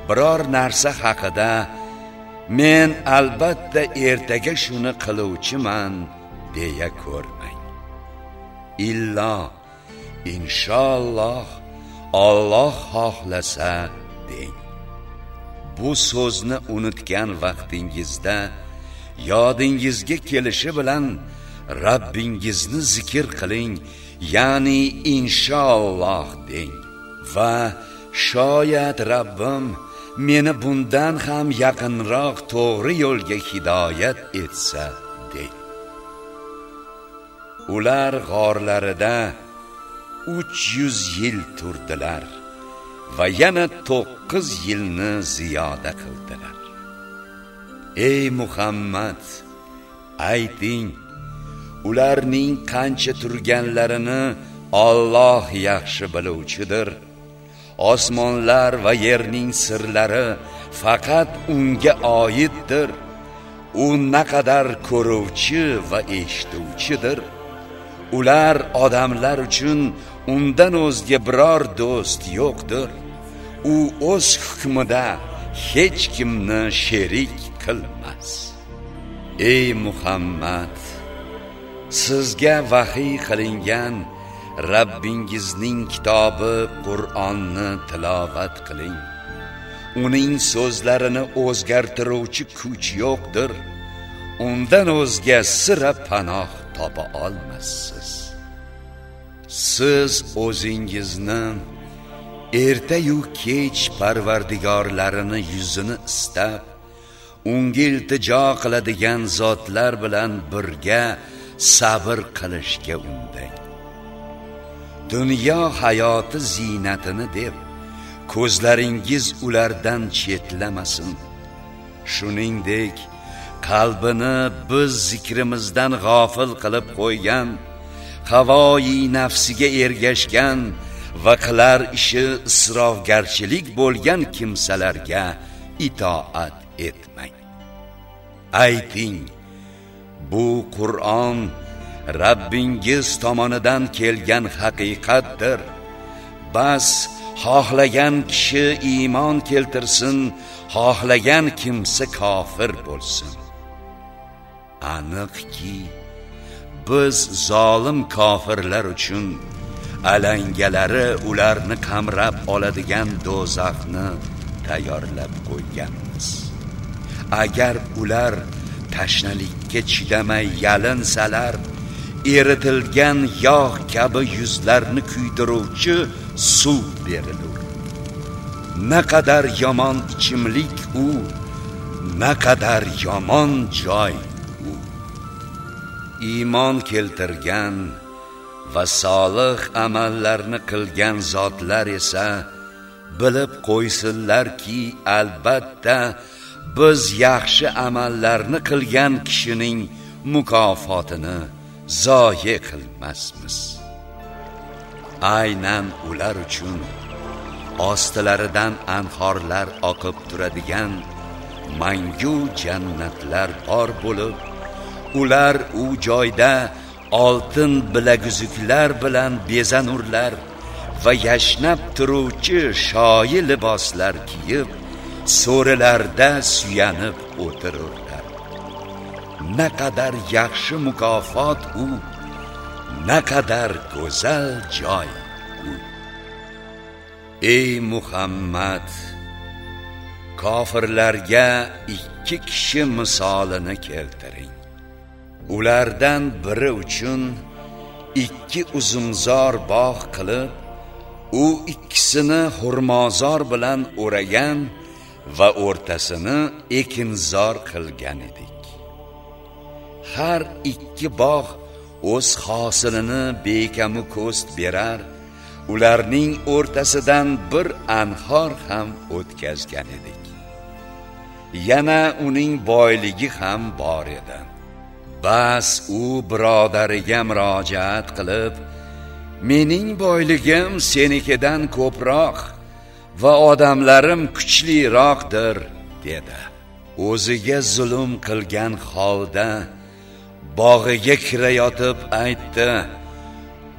Biror narsa haqida men albatta ertaga shuni qiluvchiman deya ko'rmang. Illo inshaalloh Alloh xohlasa deng. Bu so'zni unutgan vaqtingizda yodingizga kelishi bilan Rabbingizni zikr qiling ya'ni inshaalloh deng. Va shoyat Rabbim meni bundan ham yaqinroq to'g'ri yo'lga hidoyat etsa deng. Ular g'orlarida 300 yil turdilar va yana 9 yilni ziyoda qildilar. Ey muhammad ayting ularning qancha turganlarini Alloh yaxshi biluvchidir. Osmonlar va yerning sirlari faqat unga oiddir u naqadar ko'ruvchi va eshituvchidir. Ular odamlar uchun undan o'zga biror do'st yo'qdir. U o'z hukmida hech kimni sherik qilmas. Ey muhammad sizga vahiy qilingan Rabbingizning kitobi Qur'onni tilovat qiling. Uning so'zlarini o'zgartiruvchi kuch yo'qdir. Undan o'zga sira panoh topa olmassiz siz o'zingizni ertayu kech parvardigorlarini yuzini istab unga iltijo qiladigan zotlar bilan birga sabr qilishga undang. Dunyo hayoti ziynatini deb ko'zlaringiz ulardan chetlamasin. Shuningdek qalbini biz zikrimizdan g'ofil qilib qo'ygan havoyi nafsiga ergashgan va qilar ishi isrofgarchilik bo'lgan kimsalarga itoat etmang. Ayting bu qur'on Rabbingiz tomonidan kelgan haqiqatdir. Bas xohlagan kishi iymon keltirsin xohlagan kimsa kofir bo'lsin. Aniqki biz zolim kofirlar uchun alangalari ularni qamrab oladigan do'zaxni tayyorlab qo'yganmiz. Agar ular tashnalikka chidamay yalinsalar eritilgan yog' kabi yuzlarni kuydiruvchi suv berilur. Naqadar yomon ichimlik u naqadar yomon joy. Iymon keltirgan va solih amallarni qilgan zotlar esa bilib qo'ysinlarki albatta biz yaxshi amallarni qilgan kishining mukofotini zoye qilmasmiz. Aynan ular uchun ostilaridan anhorlar oqib turadigan mangu jannatlar bor bo'lib ular u joyda oltin bilaguzuklar bilan bezanurlar va yashnab turuvchi shoyi liboslar kiyib so'rilarda suyanib o'tirurlar. Naqadar yaxshi mukofot u naqadar go'zal joy u. Ey muhammad kofirlarga ikki kishi misolini keltiring. Ulardan biri uchun ikki uzumzor bog' qilib u ikkisini xurmozor bilan o'ragan va o'rtasini ekinzor qilgan edik. Har ikki bog' o'z hosilini bekamu ko'st berar ularning o'rtasidan bir anhor ham o'tkazgan edik. Yana uning boyligi ham bor edi. Bas u birodariga murojaat qilib mening boyligim senikidan ko'proq va odamlarim kuchliroqdir dedi. O'ziga zulm qilgan holda bog'iga kirayotib aytdi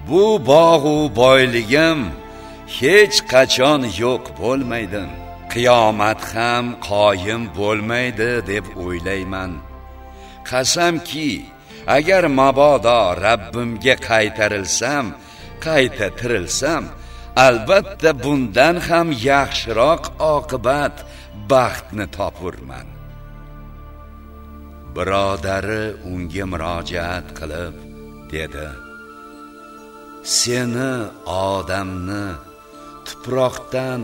bu bog'u boyligim hech qachon yo'q bo'lmaydi. Qiyomat ham qoyim bo'lmaydi deb o'ylayman. Qasamki agar mabodo rabbimga qaytarilsam qayta tirilsam albatta bundan ham yaxshiroq oqibat baxtni topurman. Birodari unga murojaat qilib dedi seni odamni tuproqdan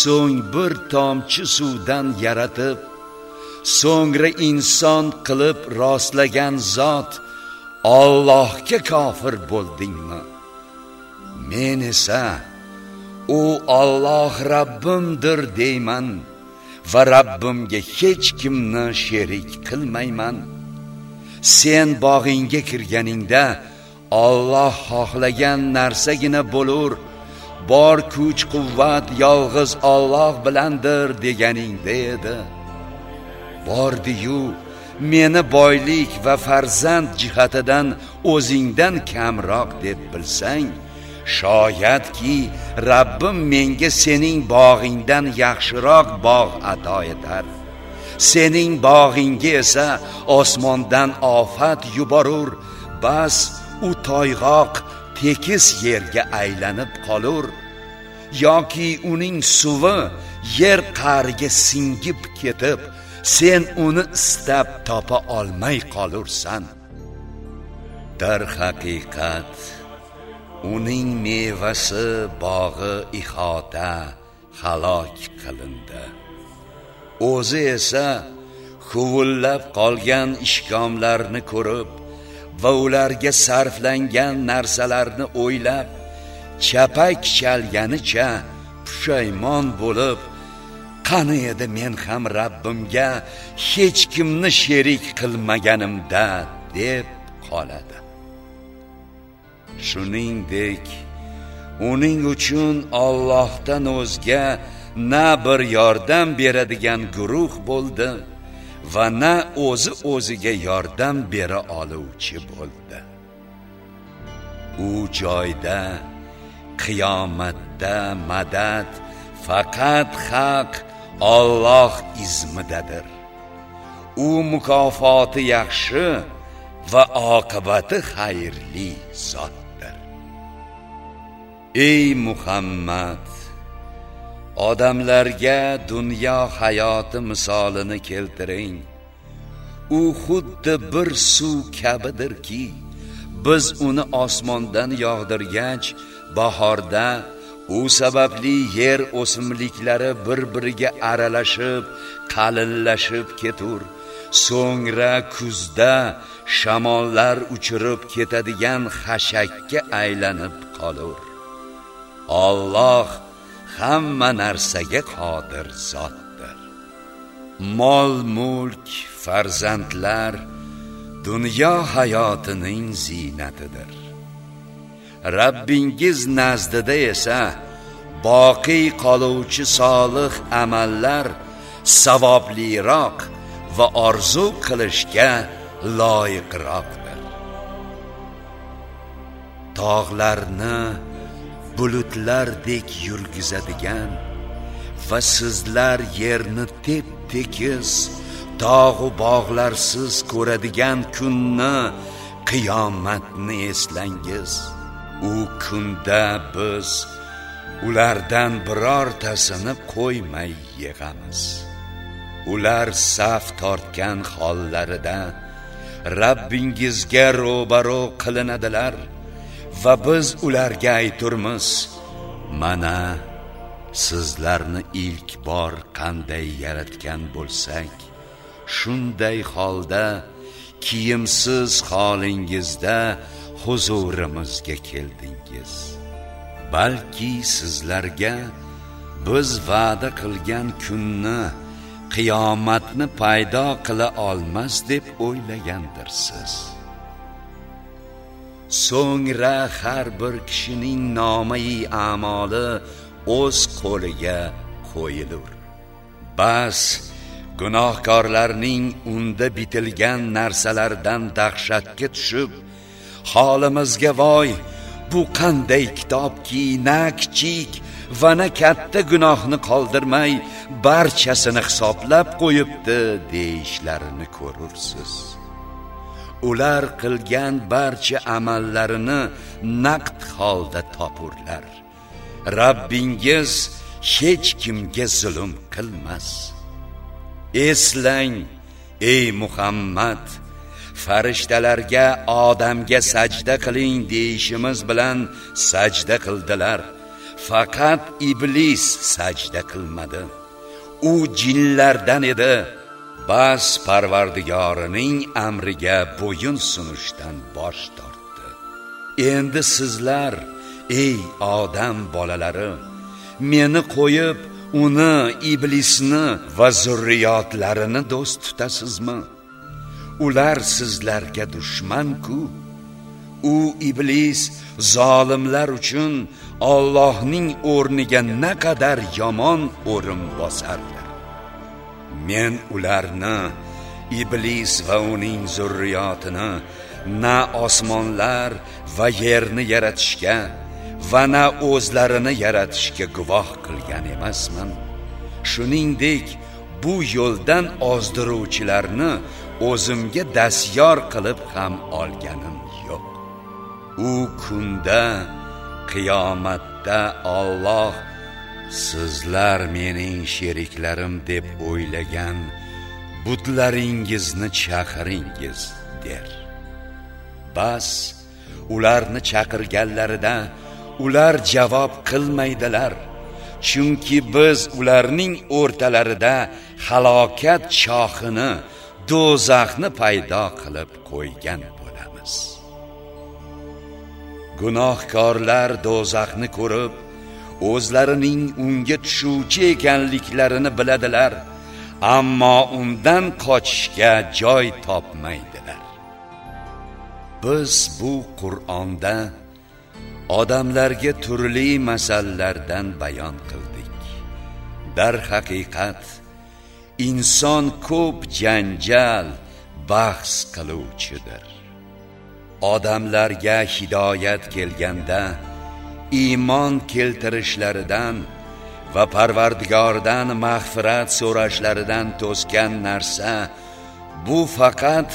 so'ng bir tomchi suvdan yaratib so'ngra inson qilib rostlagan zot Allohga kofir bo'ldingmi? Men esa u Alloh Rabbimdir deyman va Rabbimga hech kimni sherik qilmayman. Sen bog'ingga kirganingda Alloh xohlagan narsagina bo'lar. bor kuch quvvat yolg'iz Alloh bilandir deganingda edi bordiyu meni boylik va farzand jihatidan o'zingdan kamroq deb bilsang shoyatki Rabbim menga sening bog'ingdan yaxshiroq bog' ato etar. Sening bog'ingga esa osmondan ofat yuborur bas u toyg'oq tekis yerga aylanib qolur. Yoki uning suvi yer qa'riga singib ketib sen uni istab topa olmay qolursan. Dar haqiqat uning mevasi bog'i ihota halok qilindi. O'zi esa huvullab qolgan ishkomlarni ko'rib va ularga sarflangan narsalarni o'ylab chapak chalganicha pushaymon bo'lib qani edi men ham Rabbimga hech kimni sherik qilmaganimda deb qoladi. Shuningdek uning uchun Allohdan o'zga na bir yordam beradigan guruh bo'ldi va na o'zi o'ziga yordam bera oluvchi bo'ldi. U joyda qiyomatda madad faqat haq Alloh izmidadir. U mukofoti yaxshi va oqibati xayrli zotdir. Ey muhammad odamlarga dunyo hayoti misolini keltiring. U xuddi bir suv kabidirki biz uni osmondan yog'dirgach bahorda u sababli yer o'simliklari bir biriga aralashib qalinlashib ketur. So'ngra kuzda shamollar uchirib ketadigan xashakka aylanib qolur. Alloh hamma narsaga qodir zotdir. Mol mulk farzandlar dunyo hayotining ziynatidir Rabbingiz nazdida esa boqiy qoluvchi solih amallar savobliroq va orzu qilishga loyiqroqdir. Tog'larni bulutlardek yurgizadigan va sizlar yerni tep tekis tog'u bog'larsiz ko'radigan kunni qiyomatni eslangiz. U kunda biz ulardan birortasini qo'ymay yig'amiz. Ular saf tortgan hollarida Rabbingizga ro'baro qilinadilar va biz ularga ayturmiz mana sizlarni ilk bor qanday yaratgan bo'lsak shunday holda kiyimsiz holingizda huzurimizga keldingiz. Balki sizlarga biz va'da qilgan kunni qiyomatni paydo qila olmas deb o'ylagandirsiz. So'ngra har bir kishining nomai amoli o'z qo'liga qo'yilur. Bas gunohkorlarning unda bitilgan narsalardan dahshatga tushib holimizga voy bu qanday kitobki na kichik va na katta gunohni qoldirmay barchasini hisoblab qo'yibdi deyishlarini ko'rursiz. Ular qilgan barcha amallarini naqd holda topurlar. Rabbingiz hech kimga zulm qilmas. Eslang ey Muhammad farishtalarga odamga sajda qiling deyishimiz bilan sajda qildilar. Faqat iblis sajda qilmadi. U jinlardan edi. Bas parvardigorining amriga bo'yin sunishdan bosh tortdi. Endi sizlar ey odam bolalari meni qo'yib uni iblisni va zurriyotlarini do'st tutasizmi? Ular sizlarga dushman-ku. U iblis zolimlar uchun Allohning o'rniga naqadar yomon o'rin bosarlar men ularni iblis va uning zurriyotini na osmonlar va yerni yaratishga va na o'zlarini yaratishga guvoh qilgan emasman. Shuningdek bu yo'ldan ozdiruvchilarni o'zimga dasyor qilib ham olganim yo'q. U kunda qiyomatda Alloh sizlar mening sheriklarim deb o'ylagan butlaringizni chaqiringiz der. Bas ularni chaqirganlarida ular javob qilmaydilar. Chunki biz ularning o'rtalarida halokat shoxini do'zaxni paydo qilib qo'ygan bo'lamiz. Gunohkorlar do'zaxni ko'rib o'zlarining unga tushuvchi ekanliklarini biladilar ammo undan qochishga joy topmaydilar. Biz bu qur'onda odamlarga turli masallardan bayon qildik. Dar haqiqat inson ko'p janjal bahs qiluvchidir. Odamlarga hidoyat kelganda iymon keltirishlaridan va parvardigordan mag'firat so'rashlaridan to'sgan narsa bu faqat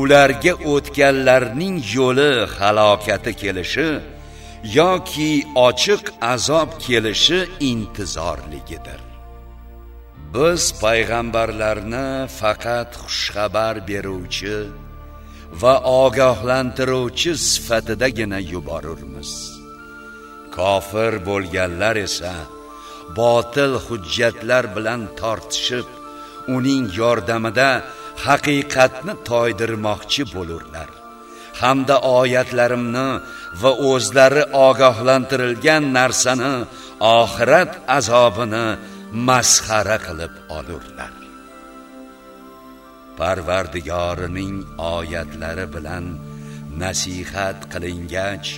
ularga o'tganlarning yo'li halokati kelishi yoki ochiq azob kelishi intizorligidir. Biz payg'ambarlarni faqat xushxabar beruvchi va ogohlantiruvchi sifatidagina yuborurmiz. Kofir bo'lganlar esa botil hujjatlar bilan tortishib uning yordamida haqiqatni toydirmoqchi bo'lurlar. Hamda oyatlarimni va o'zlari ogohlantirilgan narsani oxirat azobini masxara qilib olurlar. Parvardigorining oyatlari bilan nasihat qilingach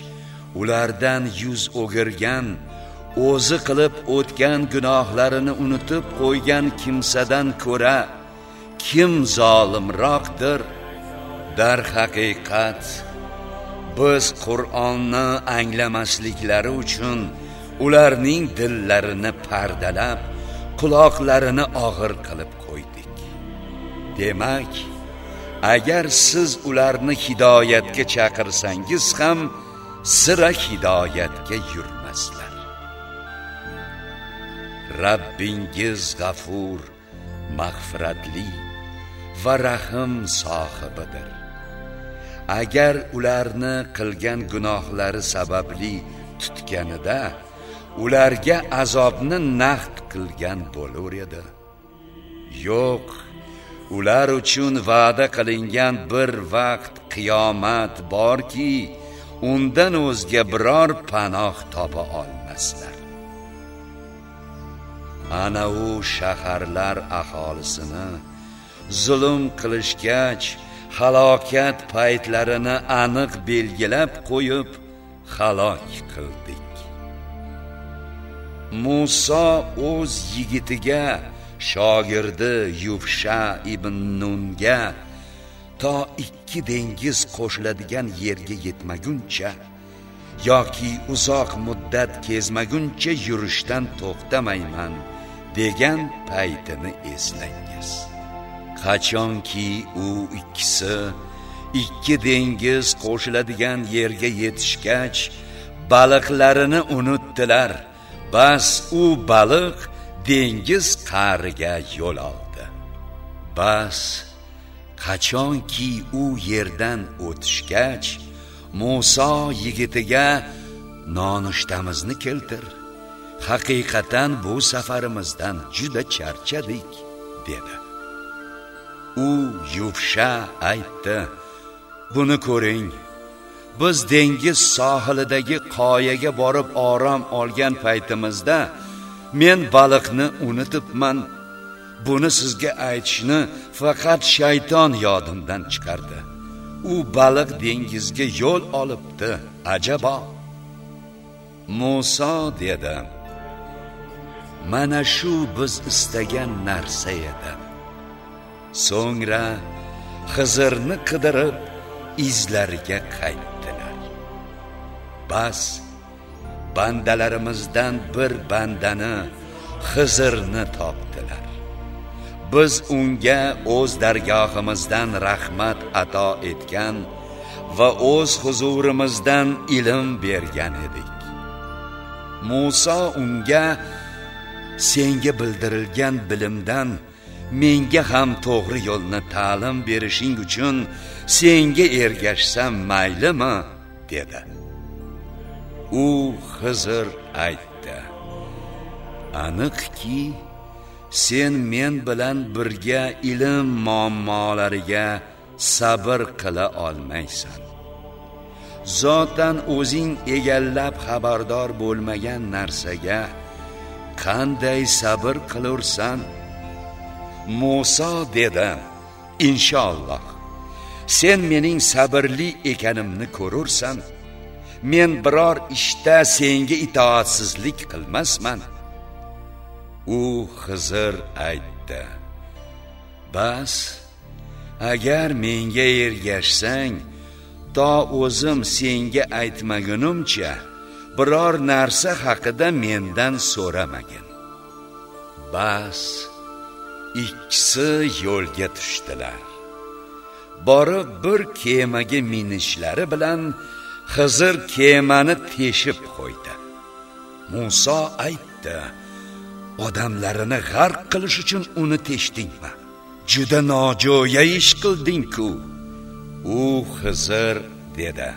ulardan yuz o'girgan o'zi qilib o'tgan gunohlarini unutib qo'ygan kimsadan ko'ra kim zolimroqdir? Dar haqiqat biz qur'onni anglamasliklari uchun ularning dillarini pardalab quloqlarini og'ir qilib qo'ydik. Demak agar siz ularni hidoyatga chaqirsangiz ham sira hidoyatga yurmaslar. Rabbingiz g'afur mag'firatli va rahim sohibidir. Agar ularni qilgan gunohlari sababli tutganida ularga azobni naqd qilgan bo'lar edi. Yo'q ular uchun va'da qilingan bir vaqt qiyomat borki undan o'zga biror panoh topa olmaslar. Ana u shaharlar aholisini zulm qilishgach halokat paytlarini aniq belgilab qo'yib halok qildik. Musa o'z yigitiga shogirdi Yufsha ibn Nunga to ikki dengiz qo'shiladigan yerga yetmaguncha yoki uzoq muddat kezmaguncha yurishdan to'xtamayman degan paytini eslangiz. Qachonki u ikkisi ikki dengiz qo'shiladigan yerga yetishgach baliqlarini unutdilar. Bas u baliq dengiz qa'riga yo'l oldi. Bas qachonki u yerdan o'tishgach Musa yigitiga nonushtamizni keltir. Haqiqatan bu safarimizdan juda charchadik dedi. U yuvsha aytdi buni ko'ring. Biz dengiz sohilidagi qoyaga borib orom olgan paytimizda men baliqni unutibman. Buni sizga aytishni faqat shayton yodimdan chiqardi. U baliq dengizga yo'l olibdi ajabo. Musa dedi mana shu biz istagan narsa edi. So'ngra Xizrni qidirib izlariga qaytdi bas. Bandalarimizdan bir bandani Xizrni topdilar. Biz unga o'z dargohimizdan rahmat ato etgan va o'z huzurimizdan ilm bergan edik. Musa unga senga bildirilgan bilimdan menga ham to'g'ri yo'lni ta'lim berishing uchun senga ergashsam maylimi? dedi. U xizr aytdi. Aniqki sen men bilan birga ilm muammolariga sabr qila olmaysan. Zotan o'zing egallab xabardor bo'lmagan narsaga qanday sabr qilursan? Musa dedi inshaalloh sen mening sabrli ekanimni ko'rursan men biror ishda senga itoatsizlik qilmasman. U xizr aytdi. Bas agar menga ergashsang to o'zim senga aytmagunimcha biror narsa haqida mendan so'ramagin. Bas ikkisi yo'lga tushdilar. Borib bir kemaga minishlari bilan Xizr kemani teshib qo'ydi. Musa aytdi odamlarini g'arq qilish uchun uni teshdingmi juda nojo'ya ish qilding-ku. U Xizr dedi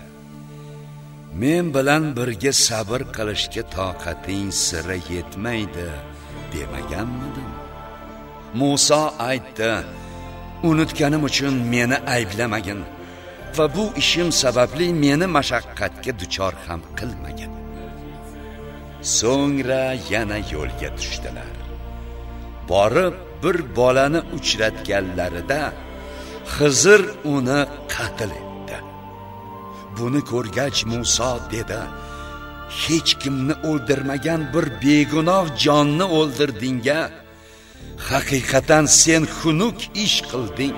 men bilan birga sabr qilishga toqating sira yetmaydi demaganmidim. Musa aytdi unutganim uchun meni ayblamagin. Va bu ishim sababli meni mashaqqatga duchor ham qilmagin so'ngra yana yo'lga tushdilar. Borib bir bolani uchratganlarida xizr uni qatl etdi. Buni ko'rgach muso dedi hech kimni o'ldirmagan bir begunoh jonni o'ldirdingga haqiqatan sen xunuk ish qilding.